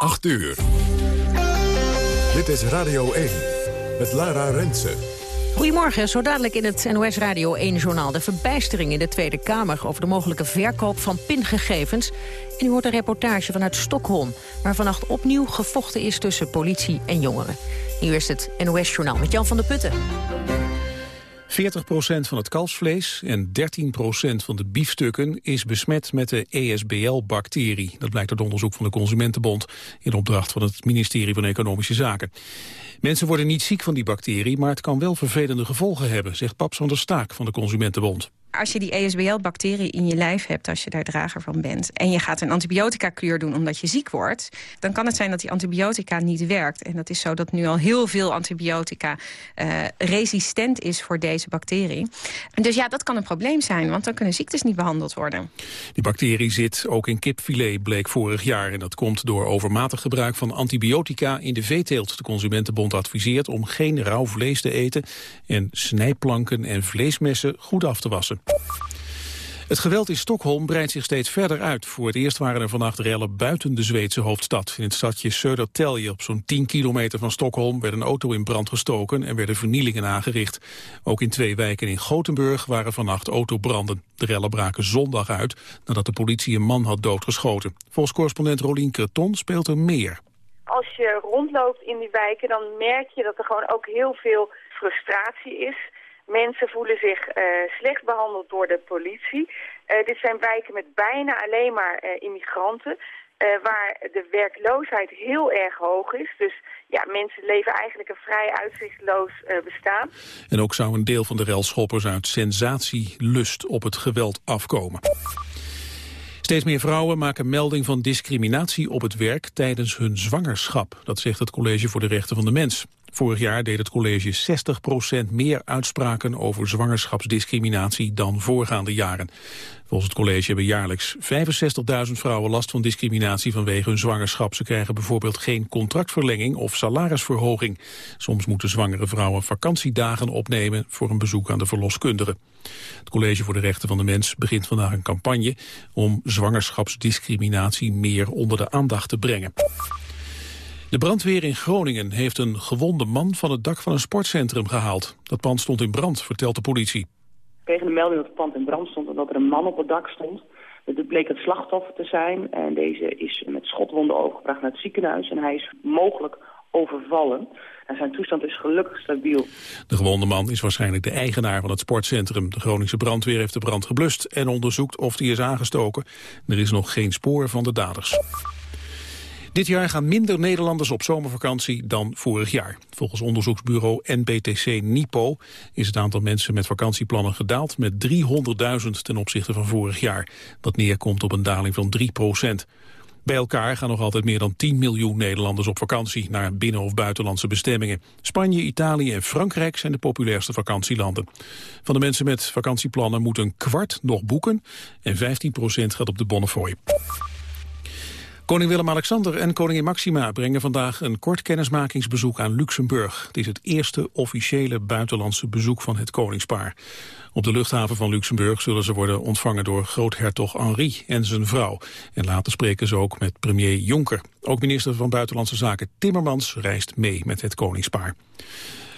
8 uur. Dit is Radio 1 met Lara Rensen. Goedemorgen, zo dadelijk in het NOS Radio 1-journaal... de verbijstering in de Tweede Kamer over de mogelijke verkoop van pingegevens. En u hoort een reportage vanuit Stockholm... waar vannacht opnieuw gevochten is tussen politie en jongeren. Nu is het NOS-journaal met Jan van der Putten. 40% van het kalfsvlees en 13% van de biefstukken is besmet met de ESBL-bacterie. Dat blijkt uit onderzoek van de Consumentenbond in opdracht van het ministerie van Economische Zaken. Mensen worden niet ziek van die bacterie, maar het kan wel vervelende gevolgen hebben, zegt Paps van der Staak van de Consumentenbond als je die ESBL-bacterie in je lijf hebt, als je daar drager van bent... en je gaat een antibiotica-kuur doen omdat je ziek wordt... dan kan het zijn dat die antibiotica niet werkt. En dat is zo dat nu al heel veel antibiotica uh, resistent is voor deze bacterie. Dus ja, dat kan een probleem zijn, want dan kunnen ziektes niet behandeld worden. Die bacterie zit ook in kipfilet, bleek vorig jaar. En dat komt door overmatig gebruik van antibiotica in de veeteelt. De Consumentenbond adviseert om geen rauw vlees te eten... en snijplanken en vleesmessen goed af te wassen. Het geweld in Stockholm breidt zich steeds verder uit. Voor het eerst waren er vannacht rellen buiten de Zweedse hoofdstad. In het stadje Södertälje, op zo'n 10 kilometer van Stockholm... werd een auto in brand gestoken en werden vernielingen aangericht. Ook in twee wijken in Gothenburg waren vannacht autobranden. De rellen braken zondag uit nadat de politie een man had doodgeschoten. Volgens correspondent Rolien Creton speelt er meer. Als je rondloopt in die wijken, dan merk je dat er gewoon ook heel veel frustratie is Mensen voelen zich uh, slecht behandeld door de politie. Uh, dit zijn wijken met bijna alleen maar uh, immigranten. waar de werkloosheid heel erg hoog is. Dus ja, mensen leven eigenlijk een vrij uitzichtloos bestaan. En ook zou een deel van de relschoppers uit sensatielust op het geweld afkomen. Steeds meer vrouwen maken melding van discriminatie op het werk tijdens hun zwangerschap. Dat zegt het College voor de Rechten van de Mens. Vorig jaar deed het college 60% meer uitspraken over zwangerschapsdiscriminatie dan voorgaande jaren. Volgens het college hebben jaarlijks 65.000 vrouwen last van discriminatie vanwege hun zwangerschap. Ze krijgen bijvoorbeeld geen contractverlenging of salarisverhoging. Soms moeten zwangere vrouwen vakantiedagen opnemen voor een bezoek aan de verloskundige. Het College voor de Rechten van de Mens begint vandaag een campagne om zwangerschapsdiscriminatie meer onder de aandacht te brengen. De brandweer in Groningen heeft een gewonde man van het dak van een sportcentrum gehaald. Dat pand stond in brand, vertelt de politie. We kregen de melding dat het pand in brand stond en dat er een man op het dak stond. Het bleek het slachtoffer te zijn en deze is met schotwonden overgebracht naar het ziekenhuis. En hij is mogelijk overvallen. En zijn toestand is gelukkig stabiel. De gewonde man is waarschijnlijk de eigenaar van het sportcentrum. De Groningse brandweer heeft de brand geblust en onderzoekt of die is aangestoken. Er is nog geen spoor van de daders. Dit jaar gaan minder Nederlanders op zomervakantie dan vorig jaar. Volgens onderzoeksbureau NBTC Nipo is het aantal mensen met vakantieplannen gedaald met 300.000 ten opzichte van vorig jaar. Dat neerkomt op een daling van 3 procent. Bij elkaar gaan nog altijd meer dan 10 miljoen Nederlanders op vakantie naar binnen- of buitenlandse bestemmingen. Spanje, Italië en Frankrijk zijn de populairste vakantielanden. Van de mensen met vakantieplannen moet een kwart nog boeken en 15 procent gaat op de Bonnefoy. Koning Willem-Alexander en koningin Maxima brengen vandaag een kort kennismakingsbezoek aan Luxemburg. Het is het eerste officiële buitenlandse bezoek van het koningspaar. Op de luchthaven van Luxemburg zullen ze worden ontvangen door groothertog Henri en zijn vrouw. En later spreken ze ook met premier Jonker. Ook minister van Buitenlandse Zaken Timmermans reist mee met het koningspaar.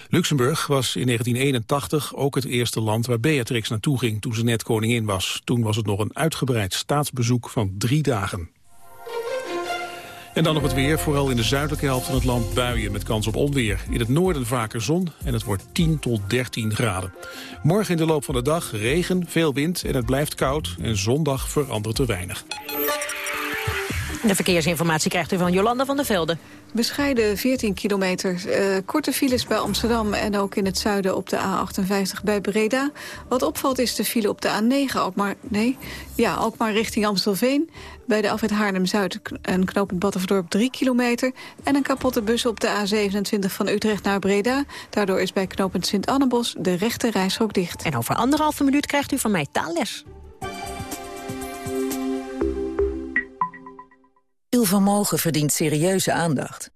Luxemburg was in 1981 ook het eerste land waar Beatrix naartoe ging toen ze net koningin was. Toen was het nog een uitgebreid staatsbezoek van drie dagen. En dan nog het weer, vooral in de zuidelijke helft van het land buien met kans op onweer. In het noorden vaker zon en het wordt 10 tot 13 graden. Morgen in de loop van de dag regen, veel wind en het blijft koud. En zondag verandert er weinig. De verkeersinformatie krijgt u van Jolanda van der Velde. Bescheiden 14 kilometer. Uh, korte files bij Amsterdam en ook in het zuiden op de A58 bij Breda. Wat opvalt is de file op de A9, ook maar, nee, ja, ook maar richting Amstelveen. Bij de afrit Haarlem-Zuid en knooppunt Battenverdorp 3 kilometer. En een kapotte bus op de A27 van Utrecht naar Breda. Daardoor is bij knooppunt Sint-Annebos de rechte reishok dicht. En over anderhalve minuut krijgt u van mij taalles. Uw vermogen verdient serieuze aandacht.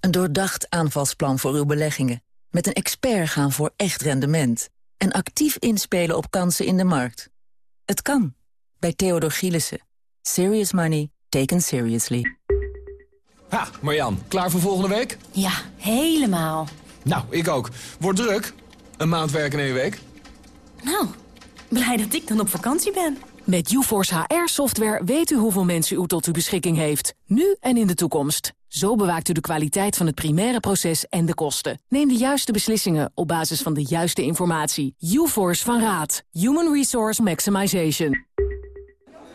Een doordacht aanvalsplan voor uw beleggingen. Met een expert gaan voor echt rendement. En actief inspelen op kansen in de markt. Het kan. Bij Theodor Gielissen. Serious money taken seriously. Ha, Marjan, klaar voor volgende week? Ja, helemaal. Nou, ik ook. Wordt druk. Een maand werken in één week. Nou, blij dat ik dan op vakantie ben. Met UForce HR-software weet u hoeveel mensen u tot uw beschikking heeft. Nu en in de toekomst. Zo bewaakt u de kwaliteit van het primaire proces en de kosten. Neem de juiste beslissingen op basis van de juiste informatie. UForce van Raad. Human Resource Maximization.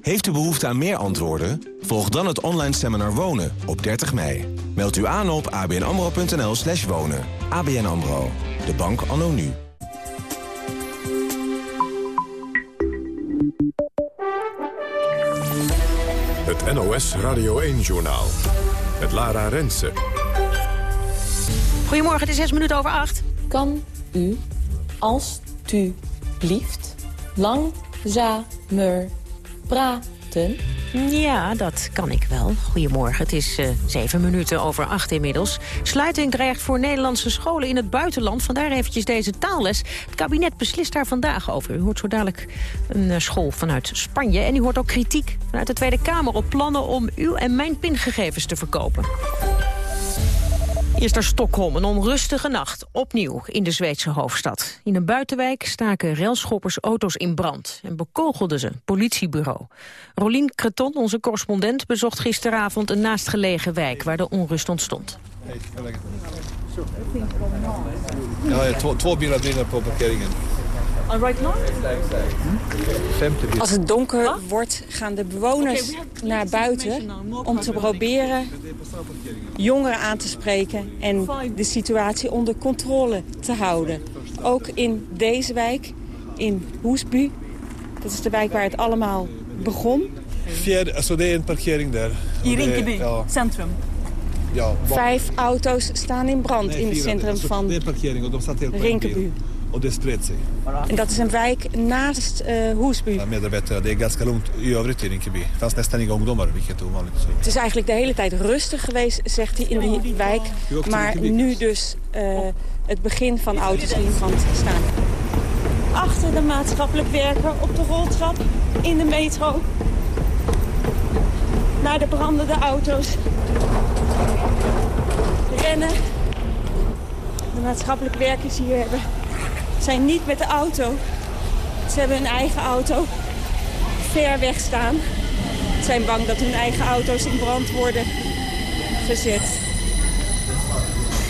Heeft u behoefte aan meer antwoorden? Volg dan het online seminar Wonen op 30 mei. Meld u aan op abnamro.nl slash wonen. ABN AMRO, de bank anno nu. Het NOS Radio 1-journaal. Met Lara Rensen. Goedemorgen, het is zes minuten over acht. Kan u, alstublieft, langzamer praten? Ja, dat kan ik wel. Goedemorgen, het is uh, zeven minuten over acht inmiddels. Sluiting dreigt voor Nederlandse scholen in het buitenland. Vandaar eventjes deze taalles. Het kabinet beslist daar vandaag over. U hoort zo dadelijk een uh, school vanuit Spanje. En u hoort ook kritiek vanuit de Tweede Kamer op plannen om uw en mijn pingegevens te verkopen. Eerst naar Stockholm, een onrustige nacht. Opnieuw in de Zweedse hoofdstad. In een buitenwijk staken railschoppers auto's in brand. En bekogelden ze politiebureau. Rolien Creton, onze correspondent, bezocht gisteravond... een naastgelegen wijk waar de onrust ontstond. Ja, twee bilen binnen op parkeringen. Right now? Als het donker wordt, gaan de bewoners naar buiten om te proberen jongeren aan te spreken en de situatie onder controle te houden. Ook in deze wijk, in Hoesbu, dat is de wijk waar het allemaal begon. Vier, also er een parkering daar. In Rinkeby, ja. centrum. Ja, Vijf auto's staan in brand nee, in het centrum van Rinkeby. Dat is een wijk naast uh, ganska lugnt i övrigt i Rinkeby. Nästan inga ungdomar, vilket är ovanligt. Så. Het is eigenlijk de hele tijd rustig geweest, zegt hij, in die wijk. Maar nu dus uh, het begin van auto's in brand staan. Achter de maatschappelijk werker op de roltrap in de metro. Naar de brandende auto's. Rennen. De maatschappelijk werkers hier hebben zijn niet met de auto. Ze hebben hun eigen auto ver weg staan. Ze zijn bang dat hun eigen auto's in brand worden gezet.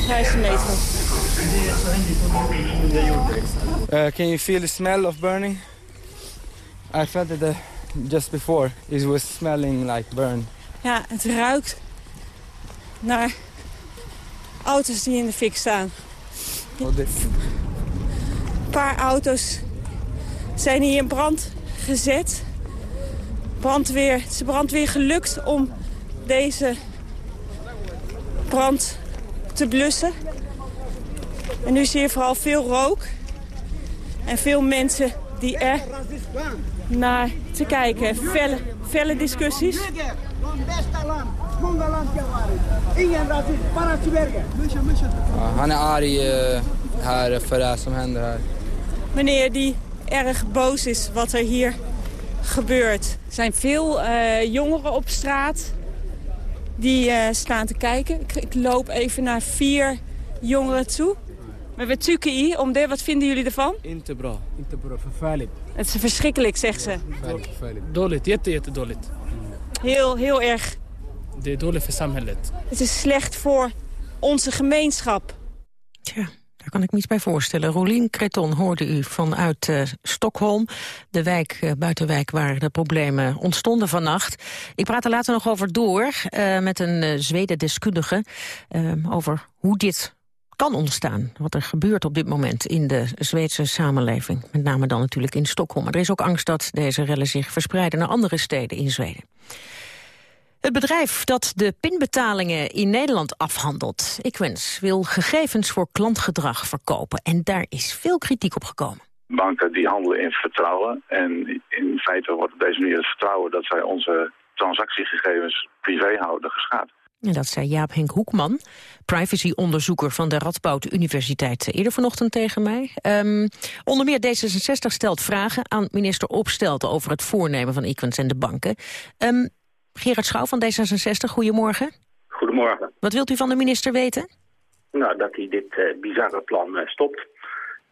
De metro. Uh, can you feel the smell of burning? I felt it uh, just before. It was smelling like burn. Ja, het ruikt naar auto's die in de fik staan. Paar auto's zijn hier in brand gezet. Brandweer, het is brandweer gelukt om deze brand te blussen. En nu zie je vooral veel rook. En veel mensen die er naar te kijken. Felle, felle discussies. Han är arg här för det som händer här. Meneer die erg boos is wat er hier gebeurt. Er zijn veel uh, jongeren op straat die uh, staan te kijken. Ik, ik, loop even naar vier jongeren toe. Maar we tukken hier om de, wat vinden jullie ervan? Inte bra. Inte bra, vervuiling. Het is verschrikkelijk, zegt ze. Dåligt, jätte, jättedåligt. Heel, heel erg. För samhället. Het is slecht voor onze gemeenschap. Tja, Daar kan ik me iets bij voorstellen. Rolien Creton hoorde u vanuit uh, Stockholm. De wijk, uh, buitenwijk waar de problemen ontstonden vannacht. Ik praat er later nog over door uh, met een Zweden-deskundige... over hoe dit kan ontstaan. Wat er gebeurt op dit moment in de Zweedse samenleving. Met name dan natuurlijk in Stockholm. Er is ook angst dat deze rellen zich verspreiden naar andere steden in Zweden. Het bedrijf dat de pinbetalingen in Nederland afhandelt, Equens, wil gegevens voor klantgedrag verkopen. En daar is veel kritiek op gekomen. Banken die handelen in vertrouwen. En in feite wordt op deze manier het vertrouwen dat zij onze transactiegegevens privé houden geschaad. En dat zei Jaap Henk Hoekman, privacyonderzoeker van de Radboud Universiteit, eerder vanochtend tegen mij. Um, onder meer D66 stelt vragen aan minister Opstelten over het voornemen van Equens en de banken. Um, Gerard Schouw van D66, goedemorgen. Goedemorgen. Wat wilt u van de minister weten? Nou, dat hij dit uh, bizarre plan uh, stopt.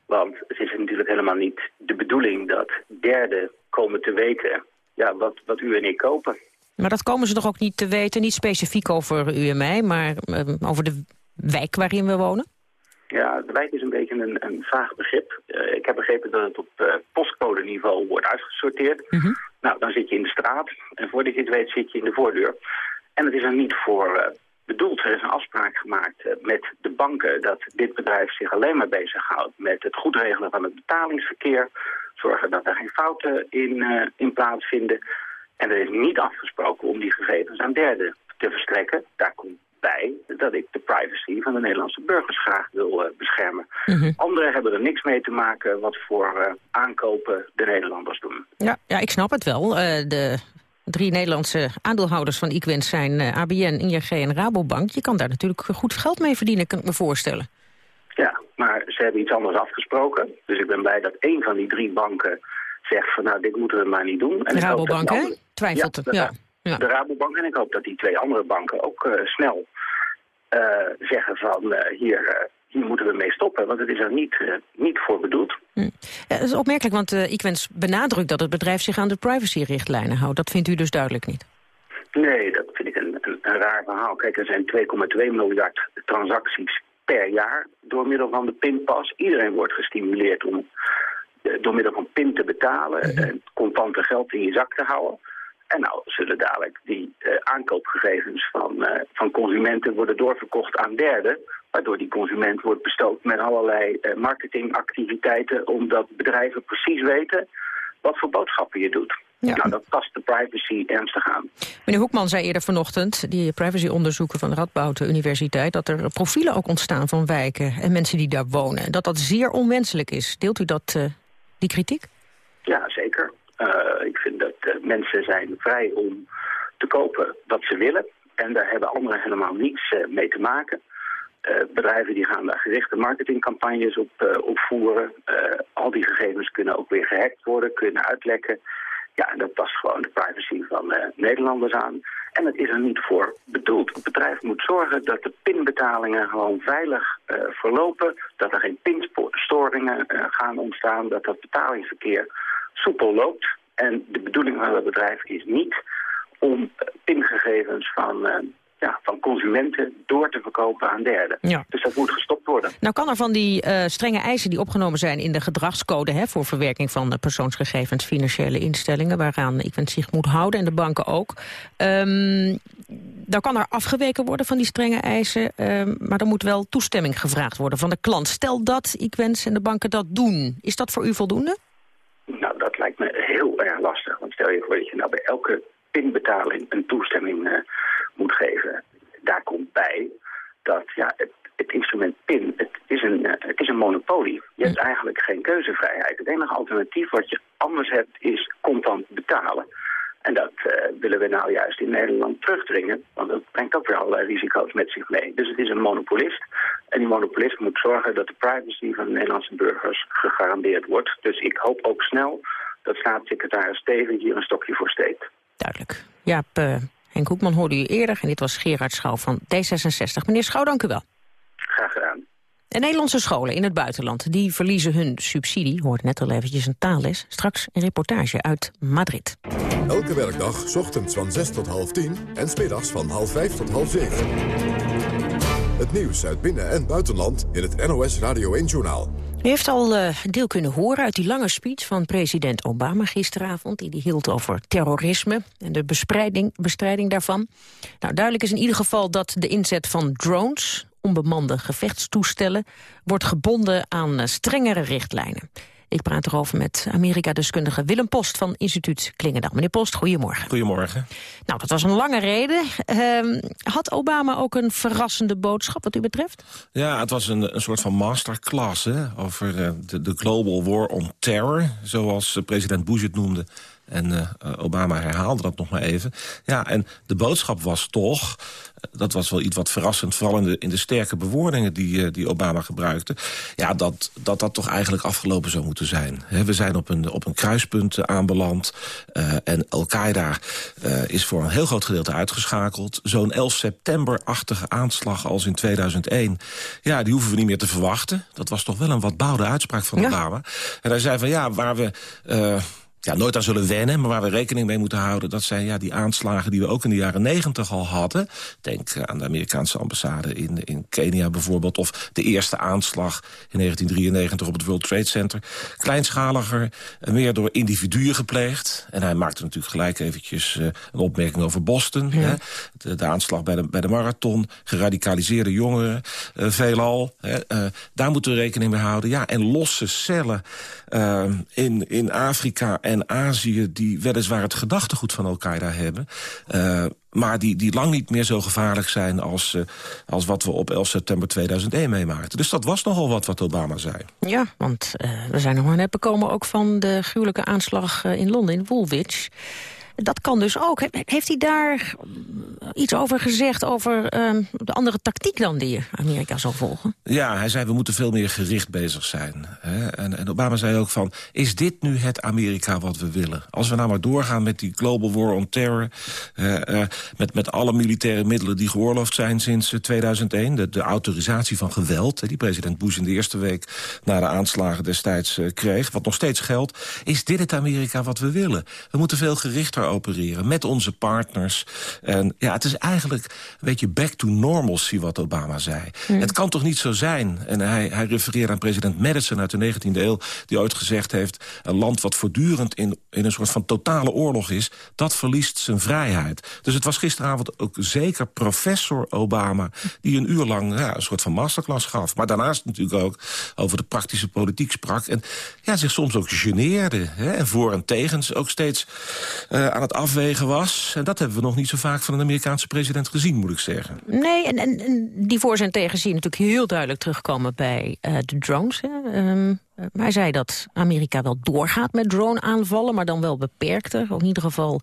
Want het is natuurlijk helemaal niet de bedoeling dat derden komen te weten ja, wat, wat u en ik kopen. Maar dat komen ze toch ook niet te weten, niet specifiek over u en mij, maar uh, over de wijk waarin we wonen? Ja, de wijk is een beetje een, een vaag begrip. Uh, ik heb begrepen dat het op uh, postcode-niveau wordt uitgesorteerd. -hmm. Nou, dan zit je in de straat en voordat je het weet zit je in de voordeur. En het is er niet voor uh, bedoeld. Er is een afspraak gemaakt met de banken dat dit bedrijf zich alleen maar bezighoudt met het goed regelen van het betalingsverkeer. Zorgen dat er geen fouten in, in plaatsvinden. En er is niet afgesproken om die gegevens aan derden te verstrekken. Daar komt bij dat ik de privacy van de Nederlandse burgers graag wil uh, beschermen. Mm -hmm. Anderen hebben er niks mee te maken wat voor uh, aankopen de Nederlanders doen. Ja, ja ik snap het wel. Uh, de drie Nederlandse aandeelhouders van Equens zijn ABN, ING en Rabobank. Je kan daar natuurlijk goed geld mee verdienen, kan ik me voorstellen. Ja, maar ze hebben iets anders afgesproken. Dus ik ben blij dat één van die drie banken zegt van nou, dit moeten we maar niet doen. En de Rabobank, hè? Twijfelt het, ja. ja. De Rabobank en ik hoop dat die twee andere banken ook uh, snel zeggen van uh, hier, hier moeten we mee stoppen. Want het is er niet, niet voor bedoeld. Hm. Ja, dat is opmerkelijk, want uh, Equens benadrukt dat het bedrijf zich aan de privacyrichtlijnen houdt. Dat vindt u dus duidelijk niet? Nee, dat vind ik een, een, een raar verhaal. Kijk, er zijn 2,2 miljard transacties per jaar door middel van de pinpas. Iedereen wordt gestimuleerd om door middel van PIN te betalen en contante geld in je zak te houden. En nou zullen dadelijk die uh, aankoopgegevens van, uh, van consumenten worden doorverkocht aan derden. Waardoor die consument wordt bestookt met allerlei uh, marketingactiviteiten. Omdat bedrijven precies weten wat voor boodschappen je doet. Ja. Nou, dat past de privacy ernstig aan. Meneer Hoekman zei eerder vanochtend, die privacyonderzoeker van de Radboud Universiteit... dat er profielen ook ontstaan van wijken en mensen die daar wonen. Dat dat zeer onwenselijk is. Deelt u dat, die kritiek? Ja, zeker. Uh, ik vind dat uh, mensen zijn vrij om te kopen wat ze willen. En daar hebben anderen helemaal niets uh, mee te maken. bedrijven die gaan daar gerichte marketingcampagnes op, op voeren. al die gegevens kunnen ook weer gehackt worden, kunnen uitlekken. Ja, dat past gewoon de privacy van Nederlanders aan. En het is er niet voor bedoeld. Het bedrijf moet zorgen dat de pinbetalingen gewoon veilig uh, verlopen. Dat er geen pinstoringen uh, gaan ontstaan. Dat het betalingsverkeer soepel loopt. En de bedoeling van het bedrijf is niet om pingegevens van, uh, ja, van consumenten door te verkopen aan derden. Ja. Dus dat moet gestopt worden. Nou kan er van die uh, strenge eisen die opgenomen zijn in de gedragscode... Hè, voor verwerking van persoonsgegevens, financiële instellingen... waaraan ik wens zich moet houden en de banken ook... Um, dan kan er afgeweken worden van die strenge eisen... Um, maar er moet wel toestemming gevraagd worden van de klant. Stel dat ik wens en de banken dat doen. Is dat voor u voldoende? Nou, lijkt me heel erg lastig. Want stel je voor dat je nou bij elke pinbetaling een toestemming uh, moet geven. Daar komt bij dat ja, het, het instrument PIN, het is, een, uh, het is een monopolie. Je hebt eigenlijk geen keuzevrijheid. Het enige alternatief wat je anders hebt is contant betalen. En dat uh, willen we nou juist in Nederland terugdringen. Want dat brengt ook weer allerlei risico's met zich mee. Dus het is een monopolist. En die monopolist moet zorgen dat de privacy van de Nederlandse burgers gegarandeerd wordt. Dus ik hoop ook snel dat staatssecretaris Steven hier een stokje voor steekt. Duidelijk. Jaap, uh, Henk Hoekman hoorde u eerder en dit was Gerard Schouw van D66. Meneer Schouw, dank u wel. Graag gedaan. De Nederlandse scholen in het buitenland die verliezen hun subsidie. Hoort net al eventjes een taalles. Straks een reportage uit Madrid. Elke werkdag, ochtends van 6 tot half 10 en smiddags van half 5 tot half 7. Het nieuws uit binnen- en buitenland in het NOS Radio 1-journaal. U heeft al uh, deel kunnen horen uit die lange speech van president Obama gisteravond... die hield over terrorisme en de bestrijding, daarvan. Nou, duidelijk is in ieder geval dat de inzet van drones... onbemande gevechtstoestellen, wordt gebonden aan uh, strengere richtlijnen. Ik praat erover met Amerika-deskundige Willem Post van instituut Klingendam. Meneer Post, goedemorgen. Goedemorgen. Nou, dat was een lange reden. Uh, had Obama ook een verrassende boodschap wat u betreft? Ja, het was een, een soort van masterclass hè, over uh, de, de global war on terror, zoals uh, president Bush het noemde. En uh, Obama herhaalde dat nog maar even. Ja, en de boodschap was toch, dat was wel iets wat verrassend... vooral in de, in de sterke bewoordingen die, uh, die Obama gebruikte... ja, dat, dat dat toch eigenlijk afgelopen zou moeten zijn. He, we zijn op een, op een kruispunt uh, aanbeland. Uh, en Al-Qaeda is voor een heel groot gedeelte uitgeschakeld. Zo'n 11 september-achtige aanslag als in 2001... ja, die hoeven we niet meer te verwachten. Dat was toch wel een wat bouwde uitspraak van ja. Obama. En hij zei van, ja, waar we ja, nooit aan zullen wennen, maar waar we rekening mee moeten houden... dat zijn ja, die aanslagen die we ook in de jaren negentig al hadden. Denk aan de Amerikaanse ambassade in, in Kenia bijvoorbeeld... of de eerste aanslag in 1993 op het World Trade Center. Kleinschaliger, meer door individuen gepleegd. En hij maakte natuurlijk gelijk eventjes uh, een opmerking over Boston. Ja. Hè? De, de, aanslag bij de, bij de marathon, geradicaliseerde jongeren, uh, veelal. Hè? Uh, daar moeten we rekening mee houden. Ja, en losse cellen in, in Afrika en Azië... die weliswaar het gedachtegoed van Al-Qaeda hebben... Uh, maar die, die lang niet meer zo gevaarlijk zijn als, uh, als wat we op 11 september 2001 meemaakten. Dus dat was nogal wat wat Obama zei. Ja, want uh, we zijn nog maar net bekomen ook van de gruwelijke aanslag in Londen, in Woolwich. Dat kan dus ook. Heeft hij daar iets over gezegd over uh, de andere tactiek dan die Amerika zal volgen? Ja, hij zei we moeten veel meer gericht bezig zijn. Hè? En, Obama zei ook van, is dit nu het Amerika wat we willen? Als we nou maar doorgaan met die global war on terror... Uh, met, met alle militaire middelen die geoorloofd zijn sinds 2001... De, de autorisatie van geweld, die president Bush in de eerste week... na de aanslagen destijds kreeg, wat nog steeds geldt... is dit het Amerika wat we willen? We moeten veel gerichter opereren met onze partners. En ja, het is eigenlijk een beetje back to normalcy wat Obama zei. Mm. Het kan toch niet zo zijn, en hij, hij refereert aan president Madison uit de 19e eeuw... die ooit gezegd heeft, een land wat voortdurend in, in een soort van totale oorlog is... dat verliest zijn vrijheid. Dus het was gisteravond ook zeker professor Obama... die een uur lang ja, een soort van masterclass gaf. Maar daarnaast natuurlijk ook over de praktische politiek sprak... en ja, zich soms ook geneerde. Hè, en voor en tegens ook steeds uh, aan het afwegen was. En dat hebben we nog niet zo vaak van een Amerikaanse president gezien, moet ik zeggen. Nee, en, en, die voor zijn tegen zie je natuurlijk heel duidelijk terugkomen bij uh, de drones. Hè. Um, hij zei dat Amerika wel doorgaat met drone-aanvallen, maar dan wel beperkter. In ieder geval...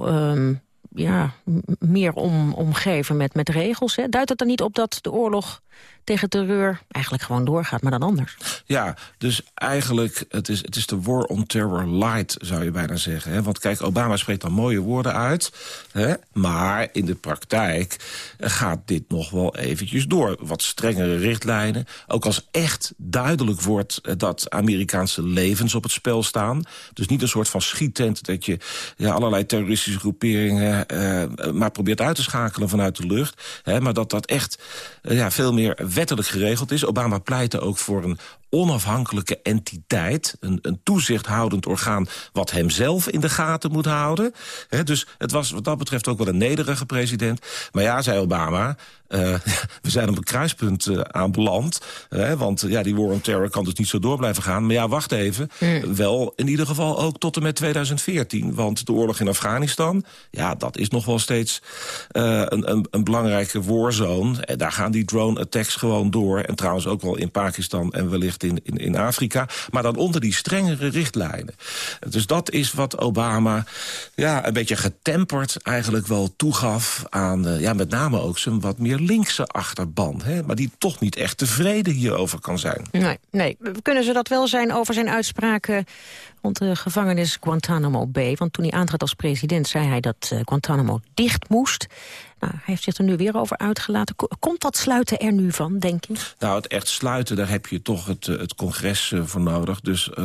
Um, ja, meer om, omgeven met, met regels. Hè? Duidt het er niet op dat de oorlog tegen terreur eigenlijk gewoon doorgaat, maar dan anders? Ja, dus eigenlijk, het is, het is de war on terror light, zou je bijna zeggen. Hè? Want kijk, Obama spreekt dan mooie woorden uit. Hè? Maar in de praktijk gaat dit nog wel eventjes door. Wat strengere richtlijnen. Ook als echt duidelijk wordt dat Amerikaanse levens op het spel staan. Dus niet een soort van schiettent dat je ja, allerlei terroristische groeperingen... Uh, maar probeert uit te schakelen vanuit de lucht. Hè? Maar dat dat echt uh, ja, veel meer wettelijk geregeld is. Obama pleitte ook voor een onafhankelijke entiteit, een, een toezichthoudend orgaan... wat hemzelf in de gaten moet houden. He, dus het was wat dat betreft ook wel een nederige president. Maar ja, zei Obama, uh, we zijn op een kruispunt uh, aanbeland. Uh, want ja, die war on terror kan dus niet zo door blijven gaan. Maar ja, wacht even. Mm. Wel in ieder geval ook tot en met 2014. Want de oorlog in Afghanistan, ja, dat is nog wel steeds een, een, een belangrijke warzone. En daar gaan die drone-attacks gewoon door. En trouwens ook wel in Pakistan en wellicht in, in, Afrika. Maar dan onder die strengere richtlijnen. Dus dat is wat Obama ja, een beetje getemperd eigenlijk wel toegaf aan... Uh, ja, met name ook zijn wat meer linkse achterban. Hè, maar die toch niet echt tevreden hierover kan zijn. Nee, nee. Kunnen ze dat wel zijn over zijn uitspraken rond de gevangenis Guantanamo Bay. Want toen hij aantrad als president zei hij dat uh, Guantanamo dicht moest. Nou, hij heeft zich er nu weer over uitgelaten. Komt dat sluiten er nu van, denk je? Nou, het echt sluiten, daar heb je toch het, het congres voor nodig. Dus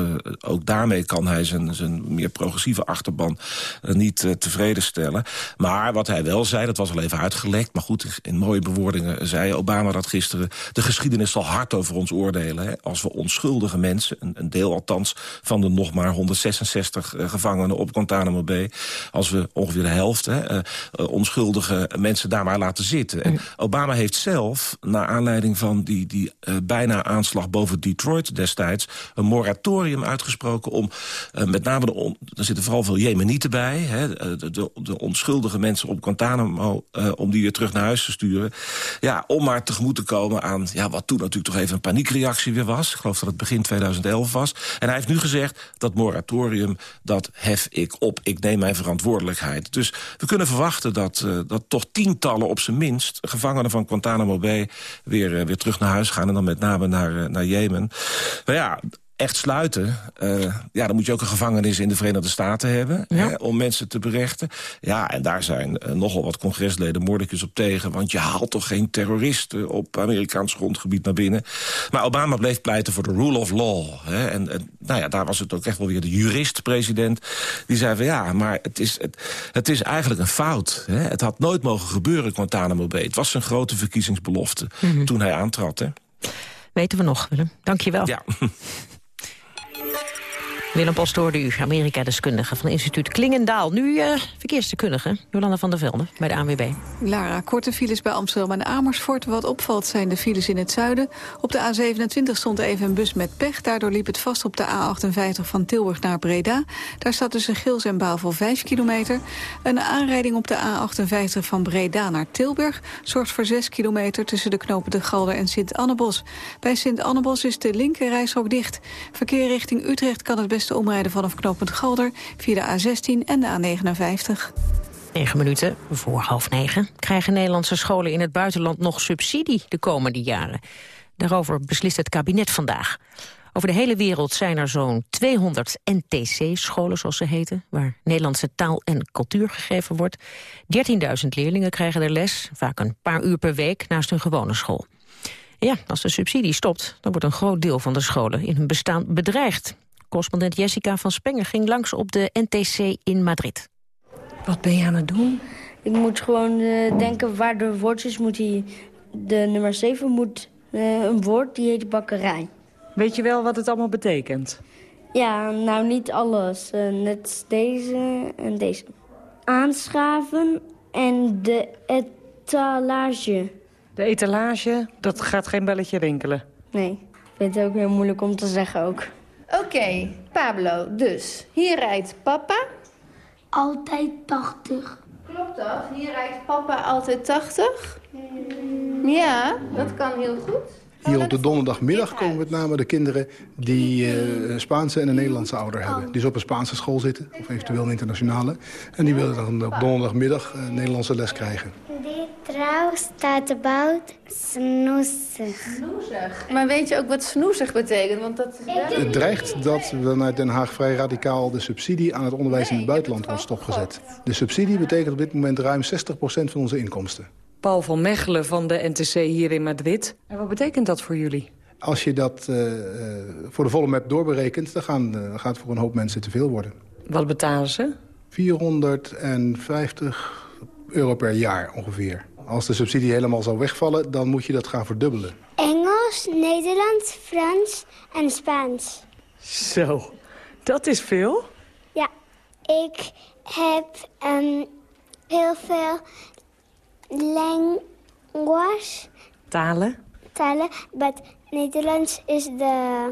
ook daarmee kan hij zijn, zijn meer progressieve achterban niet tevreden stellen. Maar wat hij wel zei, dat was al even uitgelekt. Maar goed, in mooie bewoordingen zei Obama dat gisteren... de geschiedenis zal hard over ons oordelen. Hè, als we onschuldige mensen, een, een, deel althans... van de nog maar 166 gevangenen op Guantanamo Bay... als we ongeveer de helft hè, onschuldige mensen daar maar laten zitten. En Obama heeft zelf, naar aanleiding van die, die bijna aanslag boven Detroit destijds... een moratorium uitgesproken om met name... De on, er zitten vooral veel Jemenieten bij, hè, de, de, de, onschuldige mensen op Guantanamo... Uh, om die weer terug naar huis te sturen. Ja, om maar tegemoet te komen aan ja, wat toen natuurlijk toch even een paniekreactie weer was. Ik geloof dat het begin 2011 was. En hij heeft nu gezegd, dat moratorium, dat hef ik op. Ik neem mijn verantwoordelijkheid. Dus we kunnen verwachten dat, dat toch tientallen op zijn minst gevangenen van Guantanamo Bay weer, uh, weer terug naar huis gaan. En dan met name naar, uh, naar Jemen. Maar ja, echt sluiten, uh, ja, dan moet je ook een gevangenis in de Verenigde Staten hebben... Ja. Hè, om mensen te berechten. Ja, en daar zijn uh, nogal wat congresleden moordicus op tegen... want je haalt toch geen terroristen op Amerikaans grondgebied naar binnen. Maar Obama bleef pleiten voor de rule of law. Hè, en, en nou ja, daar was het ook echt wel weer de jurist-president... die zei van ja, maar het is, het, het is eigenlijk een fout. Hè. Het had nooit mogen gebeuren, Guantanamo Bay. Het was zijn grote verkiezingsbelofte mm -hmm. toen hij aantrad, hè. Weten we nog, Willem. Dank je wel. Ja. Willem Post hoorde u, Amerika-deskundige van instituut Klingendaal. Nu uh, verkeersdeskundige, Jolanda van der Velde bij de ANWB. Lara, korte files bij Amsterdam en Amersfoort. Wat opvalt zijn de files in het zuiden. Op de A27 stond even een bus met pech. Daardoor liep het vast op de A58 van Tilburg naar Breda. Daar staat tussen Gils en Bavel 5 kilometer. Een aanrijding op de A58 van Breda naar Tilburg... zorgt voor 6 kilometer tussen de knopen de Galder en Sint-Annebos. Bij Sint-Annebos is de linkerrijstrook dicht. Verkeer richting Utrecht kan het best omrijden vanaf knooppunt Galder... via de A16 en de A59. 9 minuten voor half negen krijgen Nederlandse scholen in het buitenland nog subsidie de komende jaren. Daarover beslist het kabinet vandaag. Over de hele wereld zijn er zo'n 200 NTC-scholen, zoals ze heten... waar Nederlandse taal en cultuur gegeven wordt. 13.000 leerlingen krijgen er les, vaak een paar uur per week naast hun gewone school. Ja, als de subsidie stopt, dan wordt een groot deel van de scholen in hun bestaan bedreigd. Correspondent Jessica van Spenger ging langs op de NTC in Madrid. Wat ben je aan het doen? Ik moet gewoon uh, denken waar de woordjes moet hij... De nummer 7 moet uh, een woord, die heet bakkerij. Weet je wel wat het allemaal betekent? Ja, nou niet alles. Uh, net deze en deze. Aanschaven en de etalage. De etalage, dat gaat geen belletje rinkelen? Nee, ik vind het ook heel moeilijk om te zeggen ook. Oké, okay, Pablo, dus hier rijdt papa. Altijd 80. Klopt dat? Hier rijdt papa altijd 80? Mm. Ja, dat kan heel goed. Hier op de donderdagmiddag komen met name de kinderen die uh, een Spaanse en een Nederlandse ouder hebben. Die dus op een Spaanse school zitten, of eventueel een internationale. En die willen dan op donderdagmiddag uh, Nederlandse les krijgen. Dit trouw staat about snoezig. Snoezig? Maar weet je ook wat snoezig betekent? Want dat Het dreigt dat vanuit Den Haag vrij radicaal de subsidie aan het onderwijs in het buitenland wordt stopgezet. De subsidie betekent op dit moment ruim 60% van onze inkomsten. Paul van Mechelen van de NTC hier in Madrid. En wat betekent dat voor jullie? Als je dat uh, voor de volle map doorberekent... dan, gaan, uh, gaat het voor een hoop mensen te veel worden. Wat betalen ze? 450 euro per jaar ongeveer. Als de subsidie helemaal zou wegvallen, dan moet je dat gaan verdubbelen. Engels, Nederlands, Frans en Spaans. Zo, dat is veel. Ja, ik heb um, heel veel language. Talen? Talen, maar Nederlands is de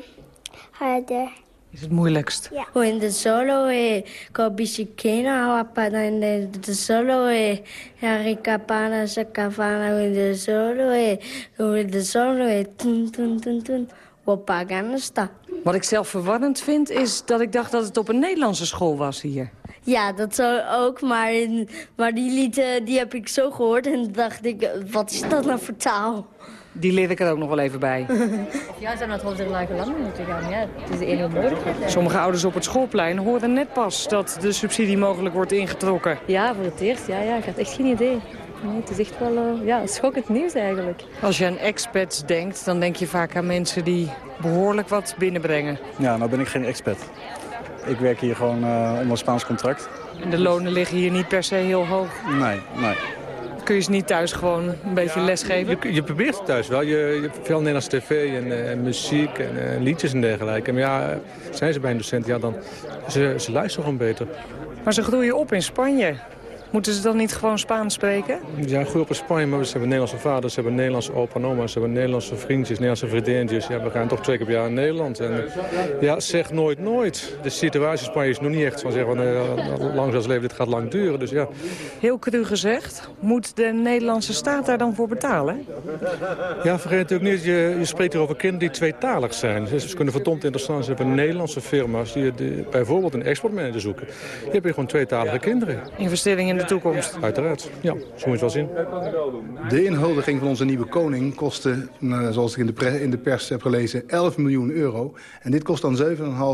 harder. Is het moeilijkst? Ja. Oh, in de solo eh, kabishikena hawapana in de, de solo eh harikapana sakavana in de solo eh in de solo eh tun tun tun tun. Wat ik zelf verwarrend vind is dat ik dacht dat het op een Nederlandse school was hier. Ja, dat zou ook, maar, maar die lieden die heb ik zo gehoord en dacht ik, wat is dat nou voor taal? die leer ik er ook nog wel even bij. Ja, zijn naar het der lage landen moeten gaan. Ja, het is de enige mogelijkheid. Sommige ouders op het schoolplein hoorden net pas dat de subsidie mogelijk wordt ingetrokken. Ja, voor het eerst. Ja, ja, ik had echt geen idee. Nee, het is echt wel uh, ja, schokkend nieuws eigenlijk. Als je aan expats denkt, dan denk je vaak aan mensen die behoorlijk wat binnenbrengen. Ja, nou ben ik geen expat. Ik werk hier gewoon uh, onder een Spaans contract. En de lonen liggen hier niet per se heel hoog? Nee, nee. Kun je ze niet thuis gewoon een beetje ja, lesgeven? Je, je, probeert het thuis wel. Je, je hebt veel Nederlandse tv en, en muziek en, en, liedjes en dergelijke. Maar ja, zijn ze bij een docent, ja, dan ze, ze luisteren gewoon beter. Maar ze groeien op in Spanje. Moeten ze dan niet gewoon Spaans spreken? Ja, groeien op in Spanje, maar ze hebben Nederlandse vaders, ze hebben Nederlandse opa en oma's, ze hebben Nederlandse vriendjes, Nederlandse vriendinnetjes. Ja, we gaan toch twee keer per jaar in Nederland. En, ja, zeg nooit nooit. De situatie in Spanje is nog niet echt van zeggen, van, uh, lang zoals leven, dit gaat lang duren. Dus ja. Heel cru gezegd, moet de Nederlandse staat daar dan voor betalen? Ja, vergeet natuurlijk niet, je, je spreekt hier over kinderen die tweetalig zijn. Ze, ze kunnen verdomd interessant zijn. Ze hebben Nederlandse firma's die, die bijvoorbeeld een exportmanager zoeken. Je hebt hier gewoon tweetalige kinderen. Investeringen in de toekomst. Uiteraard, ja, zo moet je het wel zien. De inhuldiging van onze nieuwe koning kostte, nou, zoals ik in de, in de, pers heb gelezen, 11 miljoen euro. En dit kost dan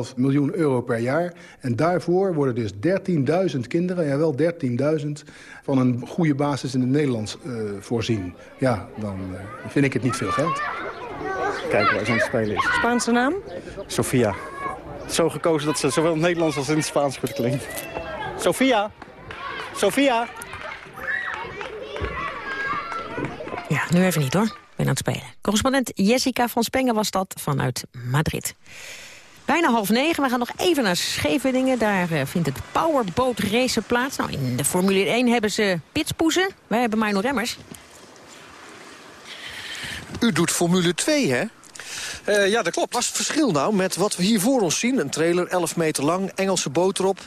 7,5 miljoen euro per jaar. En daarvoor worden dus 13.000 kinderen, ja wel 13.000, van een goede basis in het Nederlands uh, voorzien. Ja, dan uh, vind ik het niet veel geld. Kijk waar ze aan het spelen is. Spaanse naam? Sofia. Zo gekozen dat ze zowel in het Nederlands als in het Spaans goed klinkt. Sofia! Sophia. Ja, nu even niet hoor. Ik ben aan het spelen. Correspondent Jessica van Spengen was dat vanuit Madrid. Bijna half negen. We gaan nog even naar Scheveningen. Daar uh, vindt het powerboat race plaats. Nou, in de Formule 1 hebben ze pitspoezen. Wij hebben Mino Remmers. U doet Formule 2, hè? Uh, ja, dat klopt. Wat is het verschil nou met wat we hier voor ons zien? Een trailer, 11 meter lang, Engelse boot erop.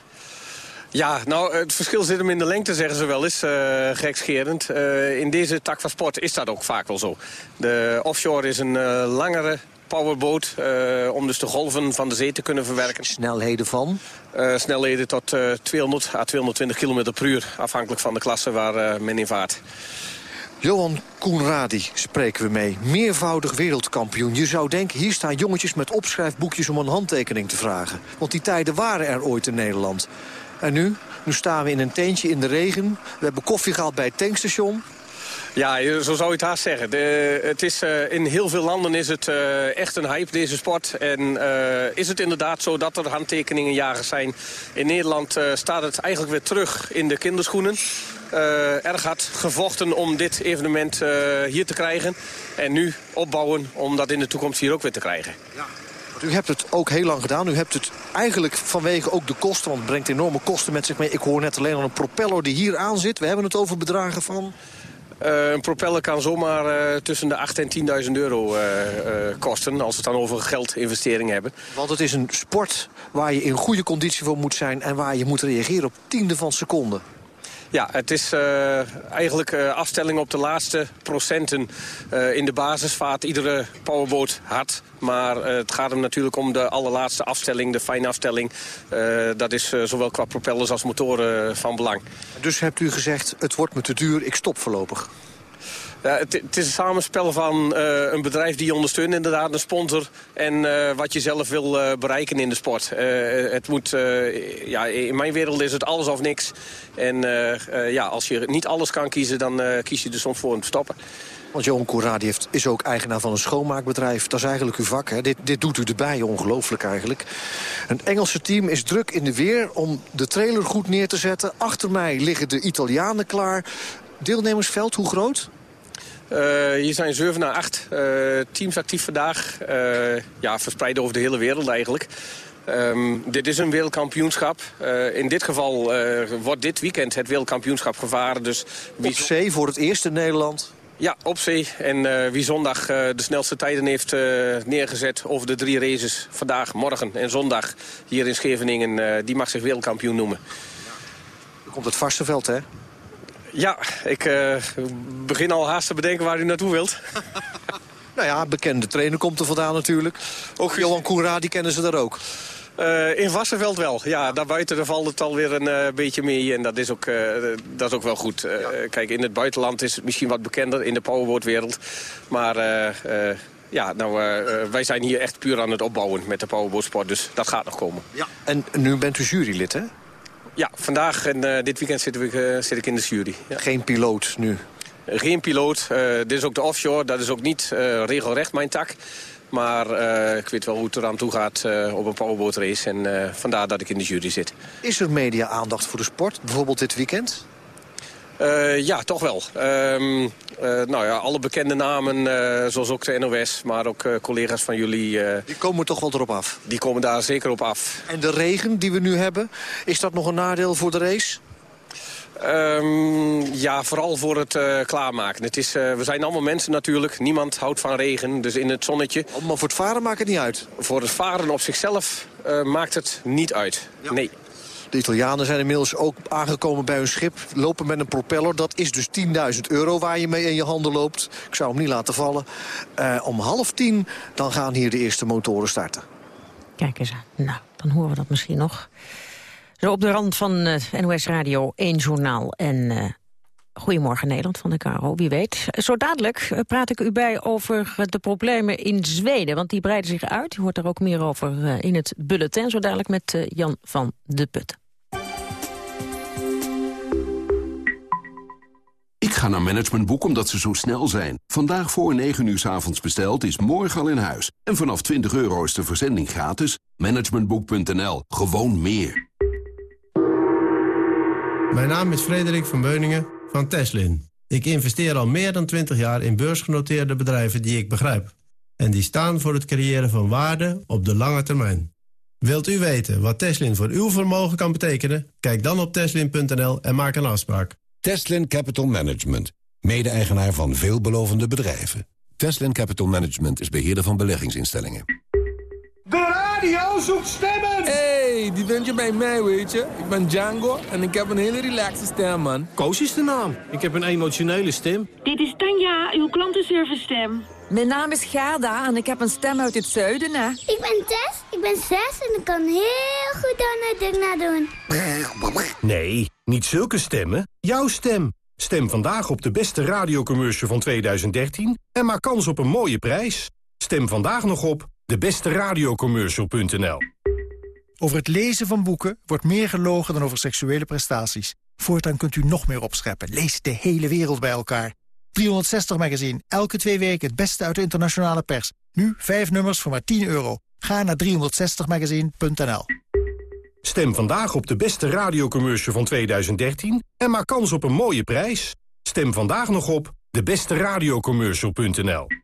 Ja, nou, het verschil zit hem in de lengte, zeggen ze wel eens, uh, gekscherend. Uh, in deze tak van sport is dat ook vaak wel zo. De offshore is een uh, langere powerboot om dus de golven van de zee te kunnen verwerken. Snelheden van? snelheden tot 200 à 220 km per uur, afhankelijk van de klasse waar men in vaart. Johan Koenradi spreken we mee. Meervoudig wereldkampioen. Je zou denken, hier staan jongetjes met opschrijfboekjes om een handtekening te vragen. Want die tijden waren er ooit in Nederland. En nu? Nu staan we in een tentje in de regen. We hebben koffie gehaald bij het tankstation. Ja, zo zou je het haast zeggen. De, het is, uh, in heel veel landen is het uh, echt een hype, deze sport. En uh, is het inderdaad zo dat er handtekeningenjagers zijn. In Nederland staat het eigenlijk weer terug in de kinderschoenen. erg hard gevochten om dit evenement hier te krijgen. En nu opbouwen om dat in de toekomst hier ook weer te krijgen. Ja. U hebt het ook heel lang gedaan. U hebt het eigenlijk vanwege ook de kosten, want het brengt enorme kosten met zich mee. Ik hoor net alleen al een propeller die hier aan zit. We hebben het over bedragen van... Uh, een propeller kan zomaar uh, tussen de 8.000 en 10.000 euro uh, kosten... als we het dan over geldinvestering hebben. Want het is een sport waar je in goede conditie voor moet zijn... en waar je moet reageren op tiende van seconden. Ja, het is uh, eigenlijk uh, afstelling op de laatste procenten. Uh, in de basisvaart iedere powerboot hard. Maar het gaat hem natuurlijk om de allerlaatste afstelling, de fijne afstelling. dat is zowel qua propellers als motoren van belang. Dus hebt u gezegd, het wordt me te duur, ik stop voorlopig? Het, is een samenspel van uh, een bedrijf die je ondersteunt, inderdaad, een sponsor... en uh, wat je zelf wil uh, bereiken in de sport. het moet, ja, in mijn wereld is het alles of niks. En ja, als je niet alles kan kiezen, dan kies je er soms voor om te stoppen. Want Johan Couradi heeft, is ook eigenaar van een schoonmaakbedrijf. Dat is eigenlijk uw vak. Hè? Dit, dit doet u erbij, ongelooflijk eigenlijk. Een Engelse team is druk in de weer om de trailer goed neer te zetten. Achter mij liggen de Italianen klaar. Deelnemersveld, hoe groot? Uh, hier zijn 7 naar 8 uh, teams actief vandaag. Uh, ja, verspreid over de hele wereld eigenlijk. Um, dit is een wereldkampioenschap. in dit geval wordt dit weekend het wereldkampioenschap gevaren. Dus wie op zee voor het eerst in Nederland? Ja, op zee. En wie zondag de snelste tijden heeft neergezet over de drie races... vandaag, morgen en zondag hier in Scheveningen... die mag zich wereldkampioen noemen. Dan komt het Varsenveld, hè? Ja, ik uh, begin al haast te bedenken waar u naartoe wilt. nou ja, bekende trainer komt er vandaan natuurlijk. Ook Johan Koera, die kennen ze daar ook. Uh, in Wassenveld wel. Ja, daarbuiten valt het alweer een uh, beetje mee. En dat is ook, uh, dat is ook wel goed. Ja. Kijk, in het buitenland is het misschien wat bekender in de powerbootwereld. Maar ja, nou, wij zijn hier echt puur aan het opbouwen met de powerbootsport. Dus dat gaat nog komen. Ja. En nu bent u jurylid, hè? Ja, vandaag en dit weekend zit ik, zit ik in de jury. Ja. Geen piloot nu? Geen piloot. dit is ook de offshore. Dat is ook niet regelrecht mijn tak. Maar uh, ik weet wel hoe het eraan toe gaat uh, op een powerbootrace. En uh, vandaar dat ik in de jury zit. Is er media-aandacht voor de sport, bijvoorbeeld dit weekend? Ja, toch wel. Um, nou ja, alle bekende namen, zoals ook de NOS, maar ook collega's van jullie... die komen toch wel erop af? Die komen daar zeker op af. En de regen die we nu hebben, is dat nog een nadeel voor de race? Um, ja, vooral voor het uh, klaarmaken. Het is, uh, we zijn allemaal mensen natuurlijk. Niemand houdt van regen, dus in het zonnetje. Oh, maar voor het varen maakt het niet uit? Voor het varen op zichzelf uh, maakt het niet uit. Ja. Nee. De Italianen zijn inmiddels ook aangekomen bij hun schip. Lopen met een propeller. Dat is dus 10.000 euro waar je mee in je handen loopt. Ik zou hem niet laten vallen. om half tien dan gaan hier de eerste motoren starten. Kijk eens aan. Nou, dan horen we dat misschien nog. Zo op de rand van het NOS Radio 1 Journaal en uh, Goedemorgen Nederland van de Caro, wie weet. Zo dadelijk praat ik u bij over de problemen in Zweden, want die breiden zich uit. U hoort er ook meer over in het bulletin, zo dadelijk met Jan van de Put. Ik ga naar Managementboek omdat ze zo snel zijn. Vandaag voor 9 uur s avonds besteld is morgen al in huis. En vanaf 20 euro is de verzending gratis. Managementboek.nl. Gewoon meer. Mijn naam is Frederik van Beuningen van Teslin. Ik investeer al meer dan 20 jaar in beursgenoteerde bedrijven die ik begrijp. En die staan voor het creëren van waarde op de lange termijn. Wilt u weten wat Teslin voor uw vermogen kan betekenen? Kijk dan op teslin.nl en maak een afspraak. Teslin Capital Management. Mede-eigenaar van veelbelovende bedrijven. Teslin Capital Management is beheerder van beleggingsinstellingen. De radio zoekt stemmen! hey, die vind je bij mij, weet je. Ik ben Django en ik heb een hele relaxe stem, man. Koos is de naam. Ik heb een emotionele stem. Dit is Tanja, uw klantenservice stem. Mijn naam is Gerda en ik heb een stem uit het zuiden, hè. Ik ben Tess, ik ben zes en ik kan heel goed aan het doen. Nee, niet zulke stemmen. Jouw stem. Stem vandaag op de beste radiocommercial van 2013 en maak kans op een mooie prijs. Stem vandaag nog op debesteradiocommercial.nl Over het lezen van boeken wordt meer gelogen dan over seksuele prestaties. Voortaan kunt u nog meer opscheppen. Lees de hele wereld bij elkaar. 360 Magazine, elke twee weken het beste uit de internationale pers. Nu vijf nummers voor maar 10 euro. Ga naar 360magazine.nl Stem vandaag op de beste radiocommercial van 2013 en maak kans op een mooie prijs. Stem vandaag nog op debesteradiocommercial.nl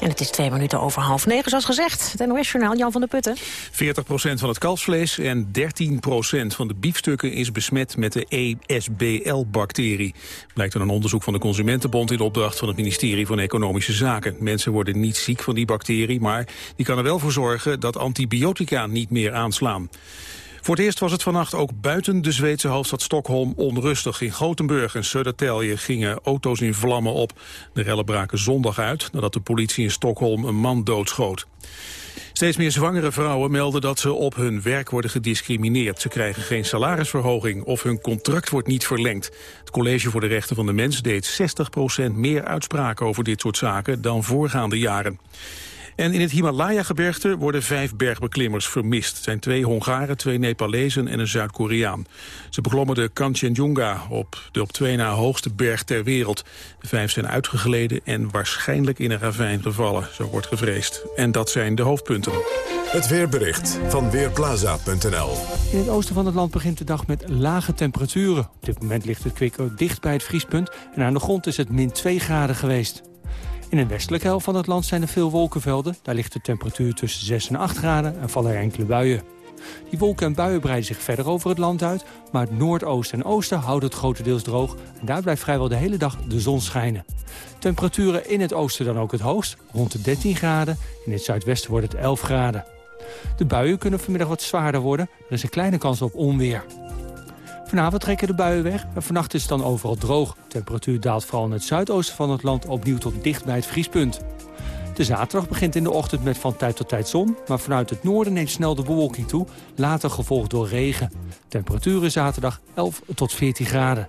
En het is twee minuten over half negen, zoals gezegd. Het NOS-journaal Jan van der Putten. 40% van het kalfsvlees en 13% van de biefstukken is besmet met de ESBL-bacterie. Blijkt uit een onderzoek van de Consumentenbond in opdracht van het ministerie van Economische Zaken. Mensen worden niet ziek van die bacterie, maar die kan er wel voor zorgen dat antibiotica niet meer aanslaan. Voor het eerst was het vannacht ook buiten de Zweedse hoofdstad Stockholm onrustig. In Gothenburg en Södertälje gingen auto's in vlammen op. De rellen braken zondag uit nadat de politie in Stockholm een man doodschoot. Steeds meer zwangere vrouwen melden dat ze op hun werk worden gediscrimineerd. Ze krijgen geen salarisverhoging of hun contract wordt niet verlengd. Het College voor de Rechten van de Mens deed 60% meer uitspraken over dit soort zaken dan voorgaande jaren. En in het Himalaya-gebergte worden vijf bergbeklimmers vermist. Het zijn twee Hongaren, twee Nepalezen en een Zuid-Koreaan. Ze beklommen de Kanchenjunga, op de op twee na hoogste berg ter wereld. De vijf zijn uitgegleden en waarschijnlijk in een ravijn gevallen, zo wordt gevreesd. En dat zijn de hoofdpunten. Het weerbericht van Weerplaza.nl In het oosten van het land begint de dag met lage temperaturen. Op dit moment ligt het kwik dicht bij het vriespunt... en aan de grond is het min 2 graden geweest. In de westelijke helft van het land zijn er veel wolkenvelden. Daar ligt de temperatuur tussen 6 en 8 graden en vallen er enkele buien. Die wolken en buien breiden zich verder over het land uit... maar het noordoosten en oosten houden het grotendeels droog... en daar blijft vrijwel de hele dag de zon schijnen. Temperaturen in het oosten dan ook het hoogst, rond de 13 graden. In het zuidwesten wordt het 11 graden. De buien kunnen vanmiddag wat zwaarder worden. Er is een kleine kans op onweer. Vanavond trekken de buien weg en vannacht is het dan overal droog. De temperatuur daalt vooral in het zuidoosten van het land opnieuw tot dicht bij het vriespunt. De zaterdag begint in de ochtend met van tijd tot tijd zon... maar vanuit het noorden neemt snel de bewolking toe, later gevolgd door regen. Temperaturen zaterdag 11 tot 14 graden.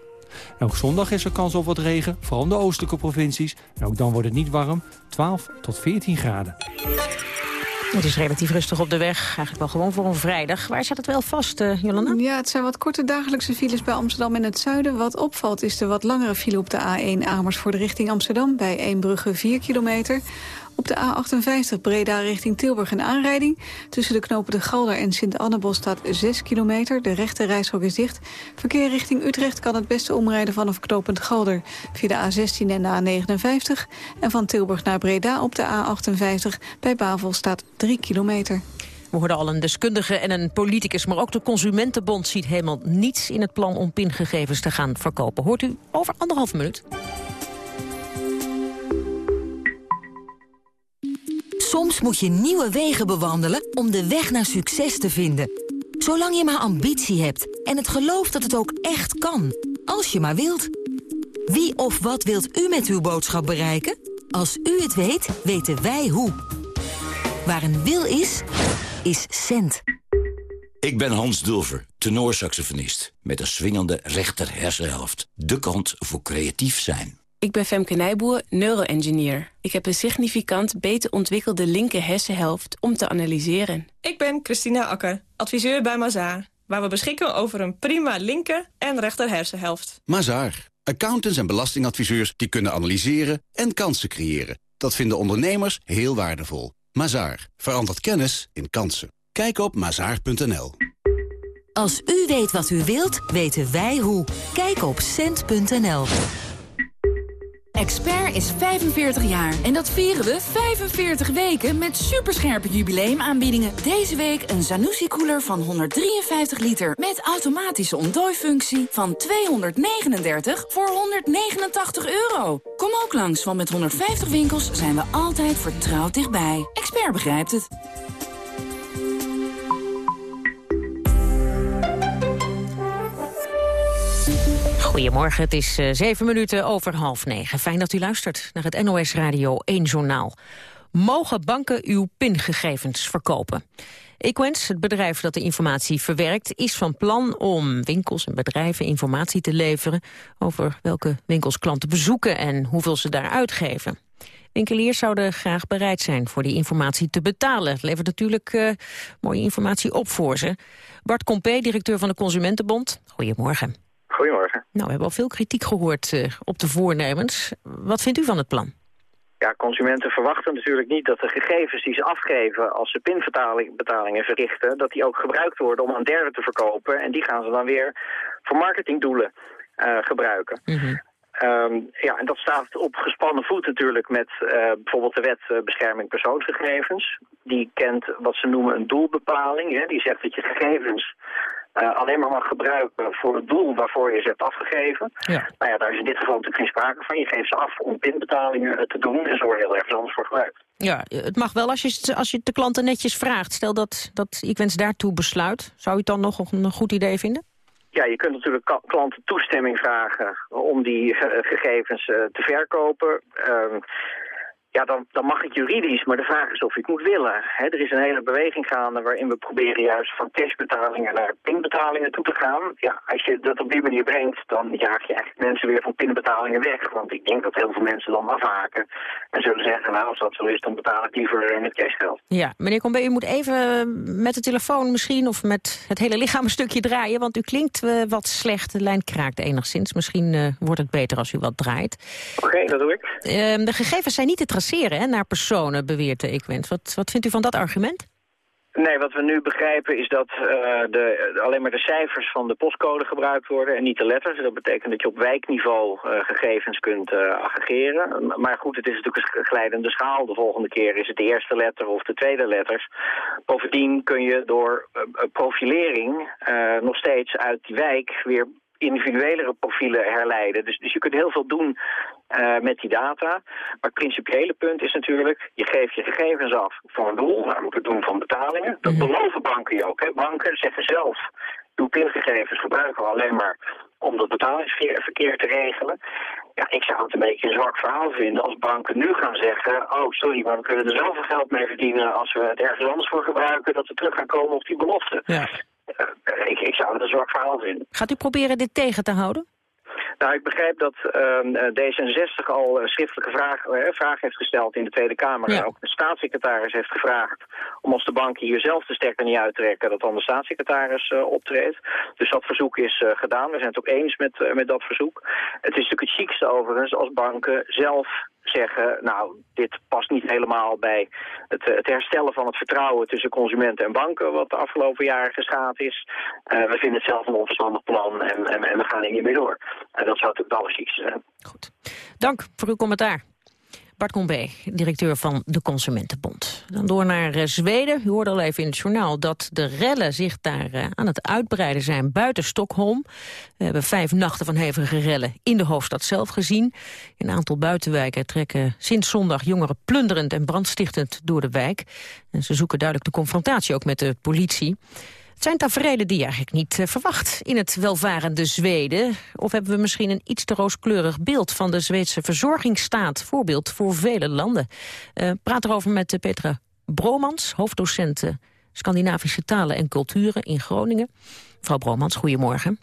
En ook zondag is er kans op wat regen, vooral in de oostelijke provincies. En ook dan wordt het niet warm, 12 tot 14 graden. Het is relatief rustig op de weg. Eigenlijk wel gewoon voor een vrijdag. Waar zit het wel vast, uh, Jolanda? Ja, het zijn wat korte dagelijkse files bij Amsterdam en het zuiden. Wat opvalt is de wat langere file op de A1 Amersfoort richting Amsterdam... bij Eembrugge 4 kilometer. Op de A58 Breda richting Tilburg een aanrijding. Tussen de knopen de Galder en Sint-Annebos staat 6 kilometer. De rechte reishok is dicht. Verkeer richting Utrecht kan het beste omrijden vanaf knopend Galder... via de A16 en de A59. En van Tilburg naar Breda op de A58 bij Bavel staat 3 kilometer. We hoorden al een deskundige en een politicus, maar ook de Consumentenbond ziet helemaal niets in het plan om pingegevens te gaan verkopen. Hoort u over anderhalf minuut. Soms moet je nieuwe wegen bewandelen om de weg naar succes te vinden. Zolang je maar ambitie hebt en het geloof dat het ook echt kan. Als je maar wilt. Wie of wat wilt u met uw boodschap bereiken? Als u het weet, weten wij hoe. Waar een wil is, is cent. Ik ben Hans Dulver, tenorsaxofonist. Met een swingende rechter hersenhelft. De kant voor creatief zijn. Ik ben Femke Nijboer, neuroengineer. Ik heb een significant beter ontwikkelde linker hersenhelft om te analyseren. Ik ben Christina Akker, adviseur bij Mazaar. Waar we beschikken over een prima linker en rechter hersenhelft. Mazaar. Accountants en belastingadviseurs die kunnen analyseren en kansen creëren. Dat vinden ondernemers heel waardevol. Mazaar. Verandert kennis in kansen. Kijk op mazaar.nl. Als u weet wat u wilt, weten wij hoe. Kijk op cent.nl. Expert is 45 jaar en dat vieren we 45 weken met superscherpe jubileumaanbiedingen. Deze week een Zanussi-koeler van 153 liter met automatische ontdooifunctie van 239 voor 189 euro. Kom ook langs, want met 150 winkels zijn we altijd vertrouwd dichtbij. Expert begrijpt het. Goedemorgen, het is uh, zeven minuten over half negen. Fijn dat u luistert naar het NOS Radio 1 Journaal. Mogen banken uw pingegevens verkopen? Equens, het bedrijf dat de informatie verwerkt, is van plan om winkels en bedrijven informatie te leveren over welke winkels klanten bezoeken en hoeveel ze daar uitgeven. Winkeliers zouden graag bereid zijn voor die informatie te betalen. Het levert natuurlijk uh, mooie informatie op voor ze. Bart Compé, directeur van de Consumentenbond. Goedemorgen. Goedemorgen. Nou, we hebben al veel kritiek gehoord uh, op de voornemens. Wat vindt u van het plan? Ja, consumenten verwachten natuurlijk niet dat de gegevens die ze afgeven als ze pinbetalingen verrichten, dat die ook gebruikt worden om aan derden te verkopen. En die gaan ze dan weer voor marketingdoelen uh, gebruiken. Mm -hmm. um, ja, en dat staat op gespannen voet natuurlijk met uh, bijvoorbeeld de wet bescherming persoonsgegevens. Die kent wat ze noemen een doelbepaling. Hè? Die zegt dat je gegevens uh, alleen maar mag gebruiken voor het doel waarvoor je ze hebt afgegeven. Ja. Nou ja, daar is in dit geval natuurlijk geen sprake van. Je geeft ze af om pinbetalingen te doen en ze worden heel ergens anders voor gebruikt. Ja, het mag wel als je, als je de klanten netjes vraagt. Stel dat, dat Equens daartoe besluit. Zou u het dan nog een goed idee vinden? Ja, je kunt natuurlijk klanten toestemming vragen om die uh, gegevens te verkopen. Ja, dan, dan mag het juridisch, maar de vraag is of je het moet willen. He, er is een hele beweging gaande waarin we proberen juist van cashbetalingen naar pinbetalingen toe te gaan. Ja, als je dat op die manier brengt, dan jaag je eigenlijk mensen weer van pinbetalingen weg. Want ik denk dat heel veel mensen dan afhaken en zullen zeggen, nou als dat zo is, dan betaal ik liever met cashgeld. Ja, meneer Combe, u moet even met de telefoon misschien of met het hele lichaam een stukje draaien, want u klinkt uh, wat slecht, de lijn kraakt enigszins. Misschien uh, wordt het beter als u wat draait. Oké, okay, dat doe ik. Uh, de gegevens zijn niet te hè, naar personen, beweert de Equent. Wat, wat vindt u van dat argument? Nee, wat we nu begrijpen is dat uh, de, alleen maar de cijfers van de postcode gebruikt worden en niet de letters. Dat betekent dat je op wijkniveau uh, gegevens kunt uh, aggregeren. Maar goed, het is natuurlijk een glijdende schaal. De volgende keer is het de eerste letter of de tweede letters. Bovendien kun je door profilering nog steeds uit die wijk weer individuelere profielen herleiden. Dus, dus je kunt heel veel doen uh, met die data. Maar het principiële punt is natuurlijk, je geeft je gegevens af voor een doel, namelijk het doen van betalingen. Dat mhm. beloven banken je ook. Hè. Banken zeggen zelf, uw pingegevens gebruiken we alleen maar om dat betalingsverkeer te regelen. Ja, ik zou het een beetje een zwak verhaal vinden als banken nu gaan zeggen... oh, sorry, maar we kunnen er zoveel geld mee verdienen als we het ergens anders voor gebruiken... dat we terug gaan komen op die belofte. Ja. Ik, ik zou het een zwak verhaal vinden. Gaat u proberen dit tegen te houden? Nou, ik begrijp dat uh, D66 al schriftelijke vragen uh, vraag heeft gesteld in de Tweede Kamer. Ja. Ook de staatssecretaris heeft gevraagd om als de banken hier zelf de stekker niet uittrekken, dat dan de staatssecretaris uh, optreedt. Dus dat verzoek is gedaan. We zijn het ook eens met, met dat verzoek. Het is natuurlijk het chicste overigens als banken zelf zeggen, nou, dit past niet helemaal bij het, het, herstellen van het vertrouwen tussen consumenten en banken, wat de afgelopen jaren geschaad is. Uh, we vinden het zelf een onverstandig plan en, en, en we gaan er niet mee door. En dat zou natuurlijk allerziekste zijn. Goed. Dank voor uw commentaar. Bart directeur van de Consumentenbond. Dan door naar uh, Zweden. U hoorde al even in het journaal dat de rellen zich daar uh, aan het uitbreiden zijn buiten Stockholm. We hebben vijf nachten van hevige rellen in de hoofdstad zelf gezien. In een aantal buitenwijken trekken sinds zondag jongeren plunderend en brandstichtend door de wijk. En ze zoeken duidelijk de confrontatie ook met de politie. Het zijn tafereelen die je eigenlijk niet uh, verwacht in het welvarende Zweden. Of hebben we misschien een iets te rooskleurig beeld van de Zweedse verzorgingsstaat, voorbeeld voor vele landen. Uh, praat erover met uh, Petra Bromans, hoofddocent Scandinavische talen en culturen in Groningen. Mevrouw Bromans, goedemorgen.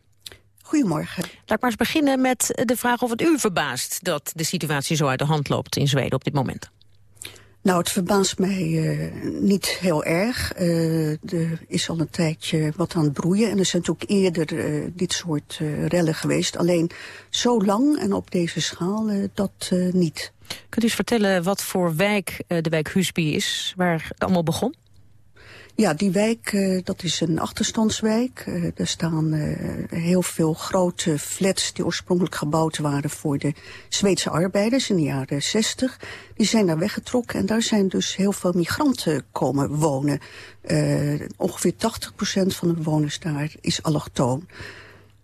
Goedemorgen. Laat ik maar eens beginnen met de vraag of het u verbaast dat de situatie zo uit de hand loopt in Zweden op dit moment. Nou, het verbaast mij uh, niet heel erg. Uh, er is al een tijdje wat aan het broeien. En er zijn ook eerder uh, dit soort rellen geweest. Alleen zo lang en op deze schaal dat niet. Kunt u eens vertellen wat voor wijk de wijk Husby is, waar het allemaal begon? Ja, die wijk, uh, dat is een achterstandswijk. Er staan uh, heel veel grote flats die oorspronkelijk gebouwd waren voor de Zweedse arbeiders in de jaren 60. Die zijn daar weggetrokken en daar zijn dus heel veel migranten komen wonen. ongeveer 80% van de bewoners daar is allochtoon.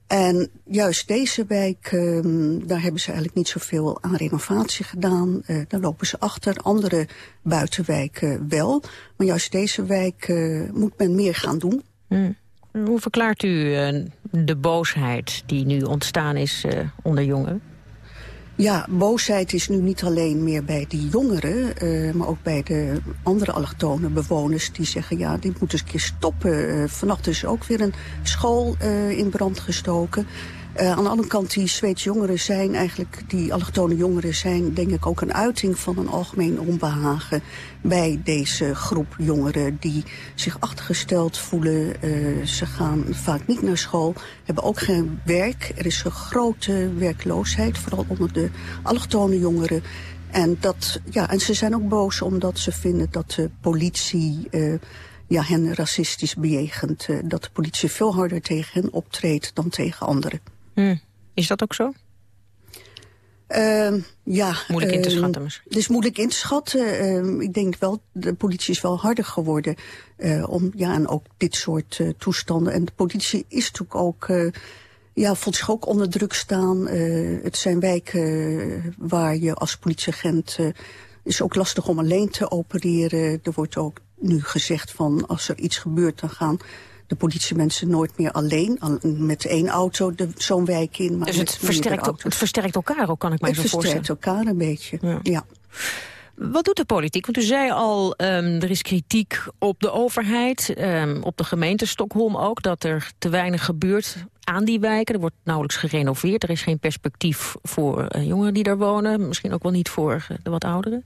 En juist deze wijk, uh, daar hebben ze eigenlijk niet zoveel aan renovatie gedaan. Uh, daar lopen ze achter. Andere buitenwijken wel. Maar juist deze wijk uh, moet men meer gaan doen. Hmm. Hoe verklaart u eh, de boosheid die nu ontstaan is onder jongeren? Ja, boosheid is nu niet alleen meer bij die jongeren... Uh, maar ook bij de andere allochtone bewoners die zeggen... ja, dit moet eens een keer stoppen. Uh, vannacht is ook weer een school uh, in brand gestoken. Uh, aan de andere kant, die Zweedse jongeren zijn eigenlijk, die allochtone jongeren zijn denk ik ook een uiting van een algemeen onbehagen bij deze groep jongeren die zich achtergesteld voelen. Uh, ze gaan vaak niet naar school, hebben ook geen werk. Er is een grote werkloosheid, vooral onder de allochtone jongeren. En, dat, ja, en ze zijn ook boos omdat ze vinden dat de politie... Uh, ja, hen racistisch bejegend. Dat de politie veel harder tegen hen optreedt dan tegen anderen. Hmm. Is dat ook zo? Uh, ja. Moeilijk in te ehm, schatten misschien. Het is moeilijk in te schatten. Uh, ik denk wel, de politie is wel harder geworden. Uh, om, ja, en ook dit soort uh, toestanden. En de politie is natuurlijk ook... Uh, ja, voelt zich ook onder druk staan. het zijn wijken waar je als politieagent... is ook lastig om alleen te opereren. Er wordt ook nu gezegd van als er iets gebeurt, dan gaan de politiemensen nooit meer alleen, met één auto zo'n wijk in. Maar dus het versterkt, het versterkt elkaar ook, kan ik mij zo voorstellen. Het versterkt elkaar een beetje, ja. Wat doet de politiek? Want u zei al, um, er is kritiek op de overheid, um, op de gemeente Stockholm ook... dat er te weinig gebeurt aan die wijken. Er wordt nauwelijks gerenoveerd. Er is geen perspectief voor uh, jongeren die daar wonen. Misschien ook wel niet voor de wat ouderen.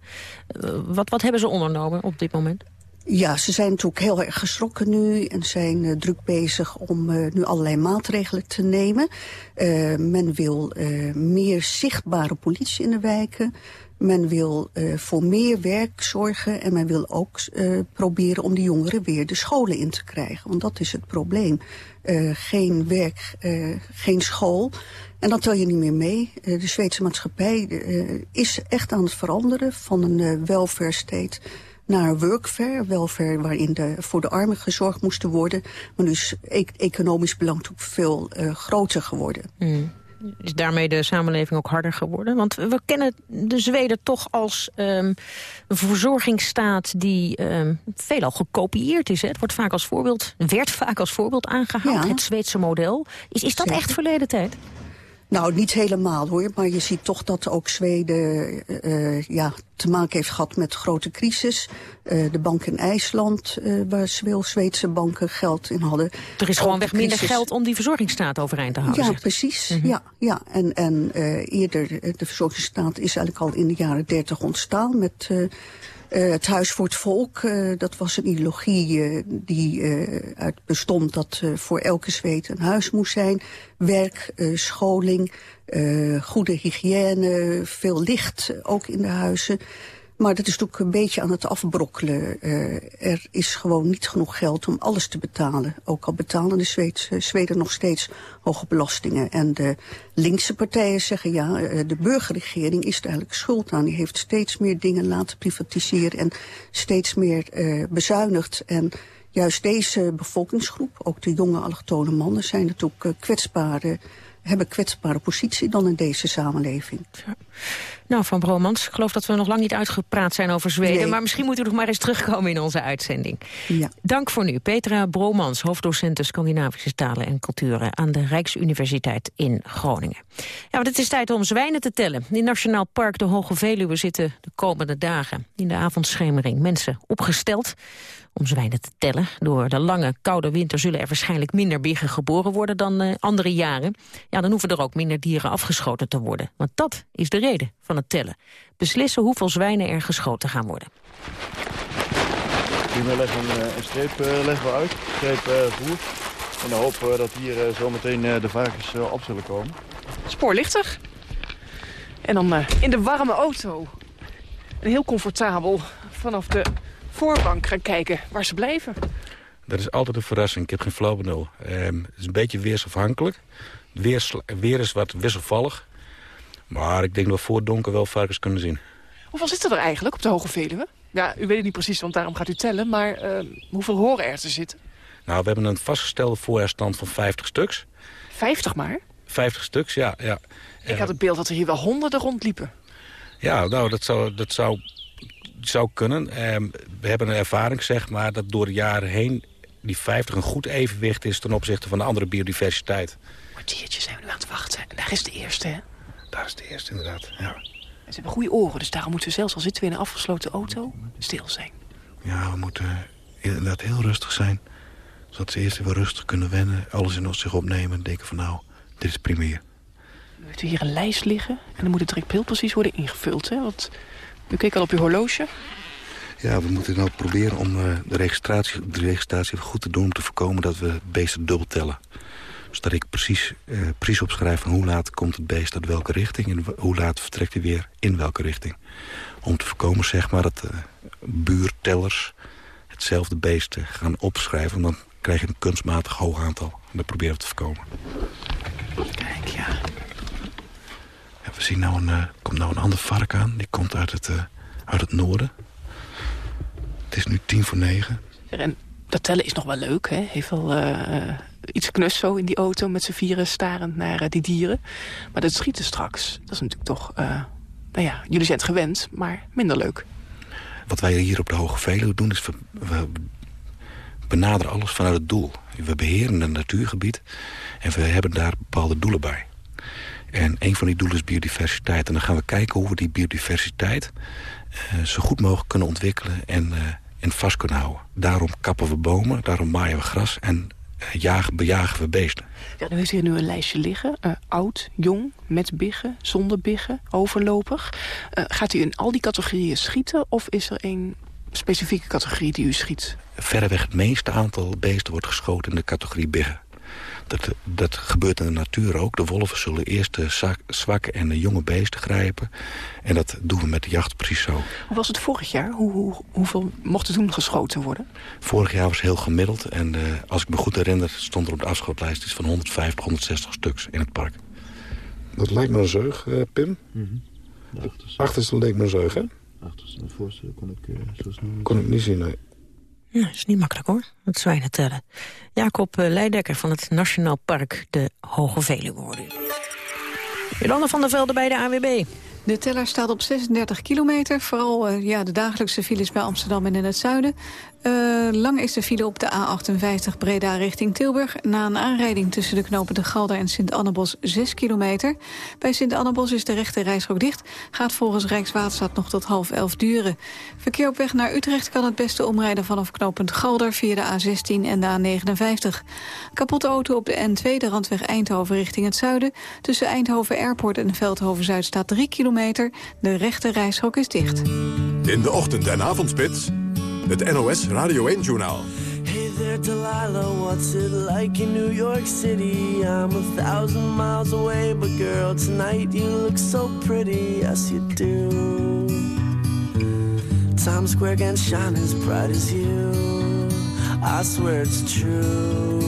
Uh, wat, wat hebben ze ondernomen op dit moment? Ja, ze zijn natuurlijk heel erg geschrokken nu en zijn uh, druk bezig om uh, nu allerlei maatregelen te nemen. Uh, men wil meer zichtbare politie in de wijken. Men wil voor meer werk zorgen en men wil ook proberen om de jongeren weer de scholen in te krijgen. Want dat is het probleem. Geen werk, geen school. En dan tel je niet meer mee. de Zweedse maatschappij is echt aan het veranderen van een welfare state naar workfare, welfare waarin de, voor de armen gezorgd moesten worden. Maar dus e economisch belang veel groter geworden. Mm is daarmee de samenleving ook harder geworden? Want we kennen de Zweden toch als um, een verzorgingsstaat die um, veelal gekopieerd is. Hè? Het wordt vaak als voorbeeld, werd vaak als voorbeeld aangehaald, ja. het Zweedse model. Is, is dat Zeker. echt verleden tijd? Nou, niet helemaal hoor, maar je ziet toch dat ook Zweden uh, ja, te maken heeft gehad met grote crisis. Uh, de bank in IJsland, uh, waar veel Zweedse banken geld in hadden. Er is gewoon weg minder geld om die verzorgingsstaat overeind te houden. Ja, precies. Mm -hmm. ja, ja. En, en eerder, de verzorgingsstaat is eigenlijk al in de jaren dertig ontstaan met uh, het Huis voor het Volk, uh, dat was een ideologie uh, die uit bestond dat voor elke zweet een huis moest zijn. Werk, scholing, goede hygiëne, veel licht ook in de huizen. Maar dat is natuurlijk een beetje aan het afbrokkelen. Uh, er is gewoon niet genoeg geld om alles te betalen. Ook al betalen de Zweedse, Zweden nog steeds hoge belastingen. En de linkse partijen zeggen ja, uh, de burgerregering is er eigenlijk schuld aan. Die heeft steeds meer dingen laten privatiseren en steeds meer bezuinigd. En juist deze bevolkingsgroep, ook de jonge allochtone mannen, zijn natuurlijk kwetsbare hebben kwetsbare positie dan in deze samenleving. Nou, Van Bromans, ik geloof dat we nog lang niet uitgepraat zijn over Zweden... Nee. maar misschien moeten we nog maar eens terugkomen in onze uitzending. Ja. Dank voor nu. Petra Bromans, hoofddocent Scandinavische talen en culturen... aan de Rijksuniversiteit in Groningen. Ja, want het is tijd om zwijnen te tellen. In Nationaal Park de Hoge Veluwe zitten de komende dagen... in de avondschemering mensen opgesteld om zwijnen te tellen. Door de lange, koude winter zullen er waarschijnlijk minder biggen geboren worden dan uh, andere jaren. Ja, dan hoeven er ook minder dieren afgeschoten te worden. Want dat is de reden van het tellen. Beslissen hoeveel zwijnen er geschoten gaan worden. Hiermee leggen we een, een streep uh, leggen we uit, een streep uh, voer. In de hoop dat hier zometeen de varkens op zullen komen. Spoorlichtig. En dan in de warme auto. En heel comfortabel vanaf de voorbank gaan kijken waar ze blijven. Dat is altijd een verrassing. Ik heb geen flauw benul. Ehm, het is een beetje weersafhankelijk. Weer, weer is wat wisselvallig. Maar ik denk dat we voor donker wel varkens kunnen zien. Hoeveel zitten er eigenlijk op de Hoge Veluwe? Ja, u weet het niet precies, want daarom gaat u tellen. Maar uh, hoeveel horen er te zitten? Nou, we hebben een vastgestelde voorjaarstand van 50 stuks. 50 maar? 50 stuks, ja. ja. Ik had het beeld dat er hier wel honderden rondliepen. Ja, nou, dat zou, dat zou zou kunnen. Ehm, we hebben een ervaring, zeg maar, dat door de jaren heen... die 50 een goed evenwicht is ten opzichte van de andere biodiversiteit. Kwartiertje zijn we nu aan het wachten. Daar is de eerste, hè? Daar is de eerste, inderdaad, ja. ze hebben goede oren, dus daarom moeten we zelfs al zitten we in een afgesloten auto stil zijn. Ja, we moeten inderdaad heel rustig zijn. Zodat ze eerst even rustig kunnen wennen, alles in zich opnemen en denken van nou, dit is prima hier. Nu heeft u hier een lijst liggen en dan moet het direct precies worden ingevuld, hè? Want u keek al op uw horloge? Ja, we moeten nou proberen om uh, de, registratie, de registratie goed te doen... om te voorkomen dat we beesten dubbel tellen. Zodat ik precies, uh, precies opschrijf van hoe laat komt het beest uit welke richting... en hoe laat vertrekt hij weer in welke richting. Om te voorkomen zeg maar, dat uh, buurtellers hetzelfde beest gaan opschrijven... dan krijg je een kunstmatig hoog aantal. En dat proberen we te voorkomen. Kijk, ja. We zien nou een, uh, komt nou een ander vark aan. Die komt uit het, uit het noorden. Het is nu tien voor negen. En dat tellen is nog wel leuk, hè? Heeft wel uh, iets knus zo in die auto met z'n vieren starend naar die dieren. Maar dat schieten straks, dat is natuurlijk toch... nou ja, jullie zijn het gewend, maar minder leuk. Wat wij hier op de Hoge Veluwe doen, is we, we benaderen alles vanuit het doel. We beheren een natuurgebied en we hebben daar bepaalde doelen bij. En een van die doelen is biodiversiteit. En dan gaan we kijken hoe we die biodiversiteit zo goed mogelijk kunnen ontwikkelen en, en vast kunnen houden. Daarom kappen we bomen, daarom maaien we gras en uh, jagen, bejagen we beesten. Ja, nu heeft hier nu een lijstje liggen. oud, jong, met biggen, zonder biggen, overlopig. gaat u in al die categorieën schieten of is er een specifieke categorie die u schiet? Verreweg het meeste aantal beesten wordt geschoten in de categorie biggen. Dat, dat gebeurt in de natuur ook. De wolven zullen eerst de zwakke en de jonge beesten grijpen. En dat doen we met de jacht precies zo. Hoe was het vorig jaar? Hoe, hoe, hoeveel mochten toen geschoten worden? Vorig jaar was heel gemiddeld. En uh, als ik me goed herinner stond er op de afschotlijst iets van 150, 160 stuks in het park. Dat lijkt me een zeug, uh, Pim. Mm -hmm. De achterste leek me een zeug, hè? Achterste en voorste kon ik uh, zo snel niet Kon ik niet zien, nee. Ja, dat is niet makkelijk hoor, het zwijnen tellen. Jacob Leidekker van het Nationaal Park de Hoge Veluwe. Jolande van der Velde bij de AWB. De teller staat op 36 kilometer. Vooral uh, ja, de dagelijkse files bij Amsterdam en in het zuiden. Uh, lang is de file op de A58 Breda richting Tilburg. Na een aanrijding tussen de knopen de Galder en Sint-Annebos 6 kilometer. Bij Sint-Annebos is de rechte reisrook dicht. Gaat volgens Rijkswaterstaat nog tot half elf duren. Verkeer op weg naar Utrecht kan het beste omrijden vanaf knopend Galder... via de A16 en de A59. Kapotte auto op de N2, de randweg Eindhoven richting het zuiden. Tussen Eindhoven Airport en Veldhoven-Zuid staat 3 kilometer. De rechte reisrook is dicht. In de ochtend- en avondspits... Het NOS Radio 1-journaal. Hey there, Delilah, what's it like in New York City? I'm a thousand miles away, but girl, tonight you look so pretty, yes you do. Times Square can shine as bright as you, I swear it's true.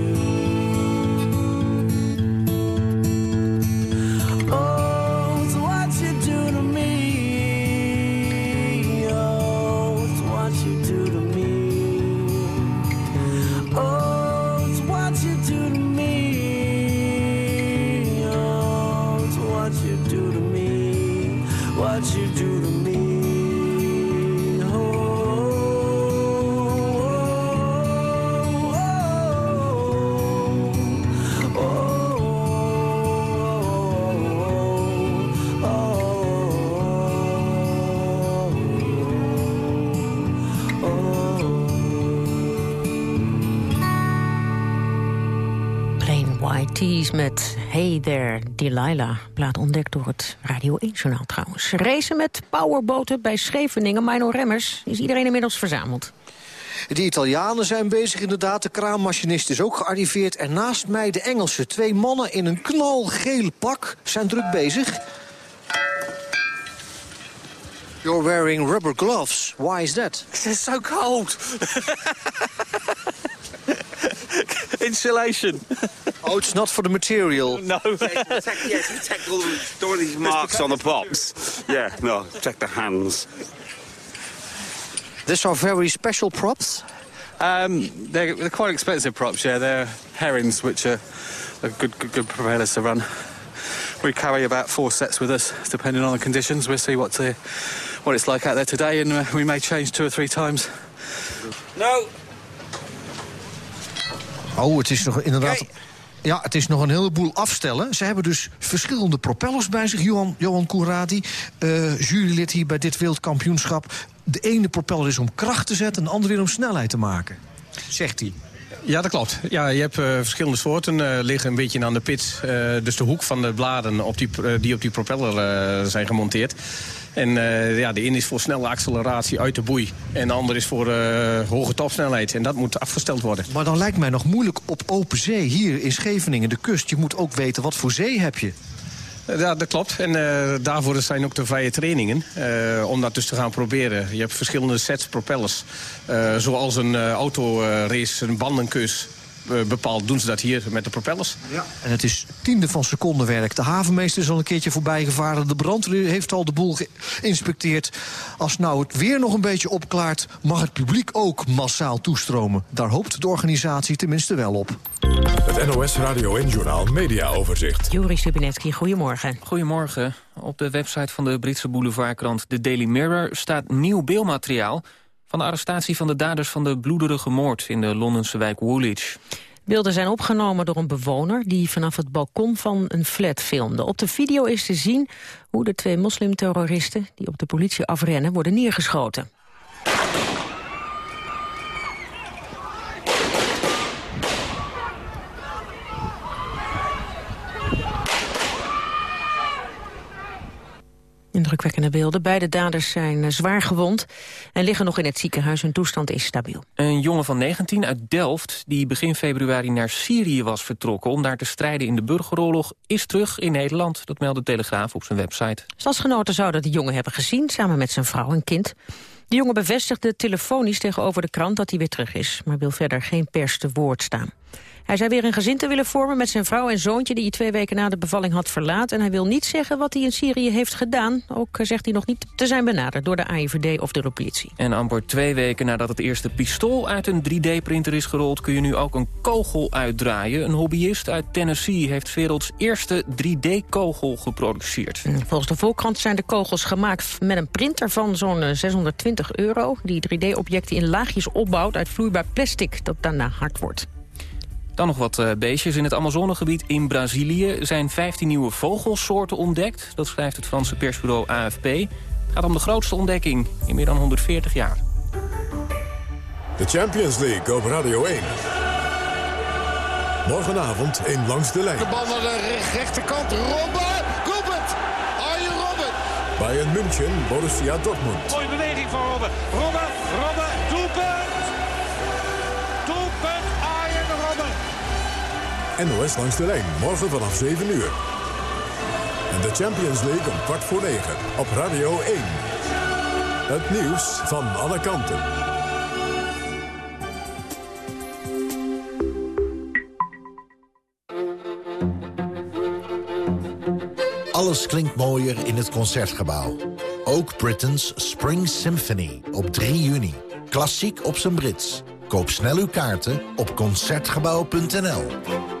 Delilah. Plaat ontdekt door het Radio 1-journaal trouwens. Racen met powerboten bij Scheveningen. Mino Remmers is iedereen inmiddels verzameld. De Italianen zijn bezig inderdaad. De kraammachinist is ook gearriveerd. En naast mij de Engelsen. Twee mannen in een knalgeel pak zijn druk bezig. You're wearing rubber gloves. Why is that? It's so cold. Insulation. Oh, it's not for the material. No. yes, we check all, the, all these marks on the box. Yeah, no, check the hands. These are very special props? Um, they're, they're quite expensive props, yeah. They're herrings, which are, are good, good, good propellers to run. We carry about four sets with us, depending on the conditions. We'll see what, to, what it's like out there today, and uh, we may change two or three times. No. Oh, het is nog inderdaad... Ja, het is nog een heleboel afstellen. Ze hebben dus verschillende propellers bij zich. Johan, Johan Kouradi, uh, jurylid hier bij dit wereldkampioenschap. De ene propeller is om kracht te zetten... en de andere weer om snelheid te maken, zegt hij. Ja, dat klopt. Ja, je hebt uh, verschillende soorten uh, liggen een beetje aan de pits. Uh, dus de hoek van de bladen op die, die op die propeller zijn gemonteerd. En ja, de ene is voor snelle acceleratie uit de boei. En de andere is voor hoge topsnelheid. En dat moet afgesteld worden. Maar dan lijkt mij nog moeilijk op open zee. Hier in Scheveningen, de kust. Je moet ook weten wat voor zee heb je. Ja, dat klopt. En uh, daarvoor zijn ook de vrije trainingen. Uh, om dat dus te gaan proberen. Je hebt verschillende sets propellers. Uh, zoals een autorace, een bandenkus bepaald doen ze dat hier met de propellers. Ja. En het is tiende van seconde werk. De havenmeester is al een keertje voorbij gevaren. De brandweer heeft al de boel geïnspecteerd. Als nou het weer nog een beetje opklaart... mag het publiek ook massaal toestromen. Daar hoopt de organisatie tenminste wel op. Het NOS Radio en Journaal Media Overzicht. Joris Stubinetski, goedemorgen. Goedemorgen. Op de website van de Britse boulevardkrant The Daily Mirror... staat nieuw beeldmateriaal van de arrestatie van de daders van de bloederige moord in de Londense wijk Woolwich. Beelden zijn opgenomen door een bewoner die vanaf het balkon van een flat filmde. Op de video is te zien hoe de twee moslimterroristen die op de politie afrennen worden neergeschoten. Indrukwekkende beelden. Beide daders zijn eh, zwaar gewond en liggen nog in het ziekenhuis. Hun toestand is stabiel. Een jongen van 19 uit Delft, die begin februari naar Syrië was vertrokken... om daar te strijden in de burgeroorlog, is terug in Nederland. Dat meldt de Telegraaf op zijn website. Stadsgenoten zouden de jongen hebben gezien, samen met zijn vrouw en kind. De jongen bevestigde telefonisch tegenover de krant dat hij weer terug is... maar wil verder geen pers te woord staan. Hij zei weer een gezin te willen vormen met zijn vrouw en zoontje... die hij twee weken na de bevalling had verlaten. En hij wil niet zeggen wat hij in Syrië heeft gedaan. Ook zegt hij nog niet te zijn benaderd door de AIVD of de politie. En amper twee weken nadat het eerste pistool uit een 3D-printer is gerold... kun je nu ook een kogel uitdraaien. Een hobbyist uit Tennessee heeft werelds eerste 3D-kogel geproduceerd. Volgens de Volkrant zijn de kogels gemaakt met een printer van zo'n 620 euro... die 3D-objecten in laagjes opbouwt uit vloeibaar plastic dat daarna hard wordt. Dan nog wat uh, beestjes. In het Amazonegebied in Brazilië zijn 15 nieuwe vogelsoorten ontdekt. Dat schrijft het Franse persbureau AFP. Het gaat om de grootste ontdekking in meer dan 140 jaar. De Champions League op Radio 1. Morgenavond in Langs de Lijn. De bal naar de rechterkant. Robben! Robert! Arjen Robben! Bayern München, Borussia Dortmund. Mooie beweging van Robben. Robben! Robben! Doelpunt! Doelpunt NOS Langs de Lijn, morgen vanaf 7 uur. En de Champions League om kwart voor 9 op Radio 1. Het nieuws van alle kanten. Alles klinkt mooier in het Concertgebouw. Ook Britain's Spring Symphony op 3 juni. Klassiek op zijn Brits. Koop snel uw kaarten op Concertgebouw.nl.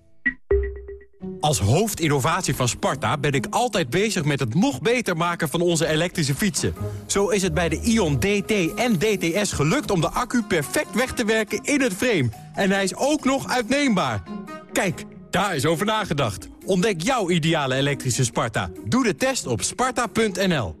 Als hoofdinnovatie van Sparta ben ik altijd bezig met het nog beter maken van onze elektrische fietsen. Zo is het bij de Ion DT en DTS gelukt om de accu perfect weg te werken in het frame. En hij is ook nog uitneembaar. Kijk, daar is over nagedacht. Ontdek jouw ideale elektrische Sparta. Doe de test op sparta.nl.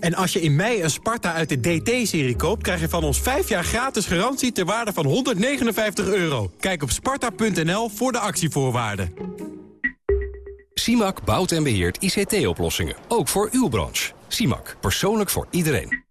En als je in mei een Sparta uit de DT-serie koopt... krijg je van ons 5 jaar gratis garantie ter waarde van 159 euro. Kijk op sparta.nl voor de actievoorwaarden. CIMAC bouwt en beheert ICT-oplossingen. Ook voor uw branche. CIMAC. Persoonlijk voor iedereen.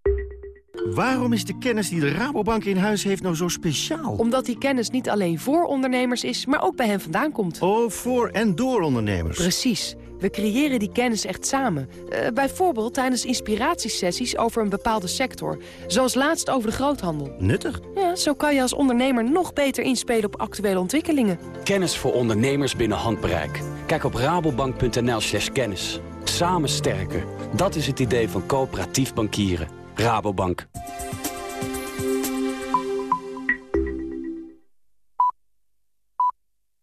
Waarom is de kennis die de Rabobank in huis heeft nou zo speciaal? Omdat die kennis niet alleen voor ondernemers is, maar ook bij hen vandaan komt. Oh, voor en door ondernemers. Precies. We creëren die kennis echt samen. Uh, bijvoorbeeld tijdens inspiratiesessies over een bepaalde sector. Zoals laatst over de groothandel. Nuttig. Ja, zo kan je als ondernemer nog beter inspelen op actuele ontwikkelingen. Kennis voor ondernemers binnen handbereik. Kijk op rabobank.nl slash kennis. Samen sterker. Dat is het idee van coöperatief bankieren. Rabobank.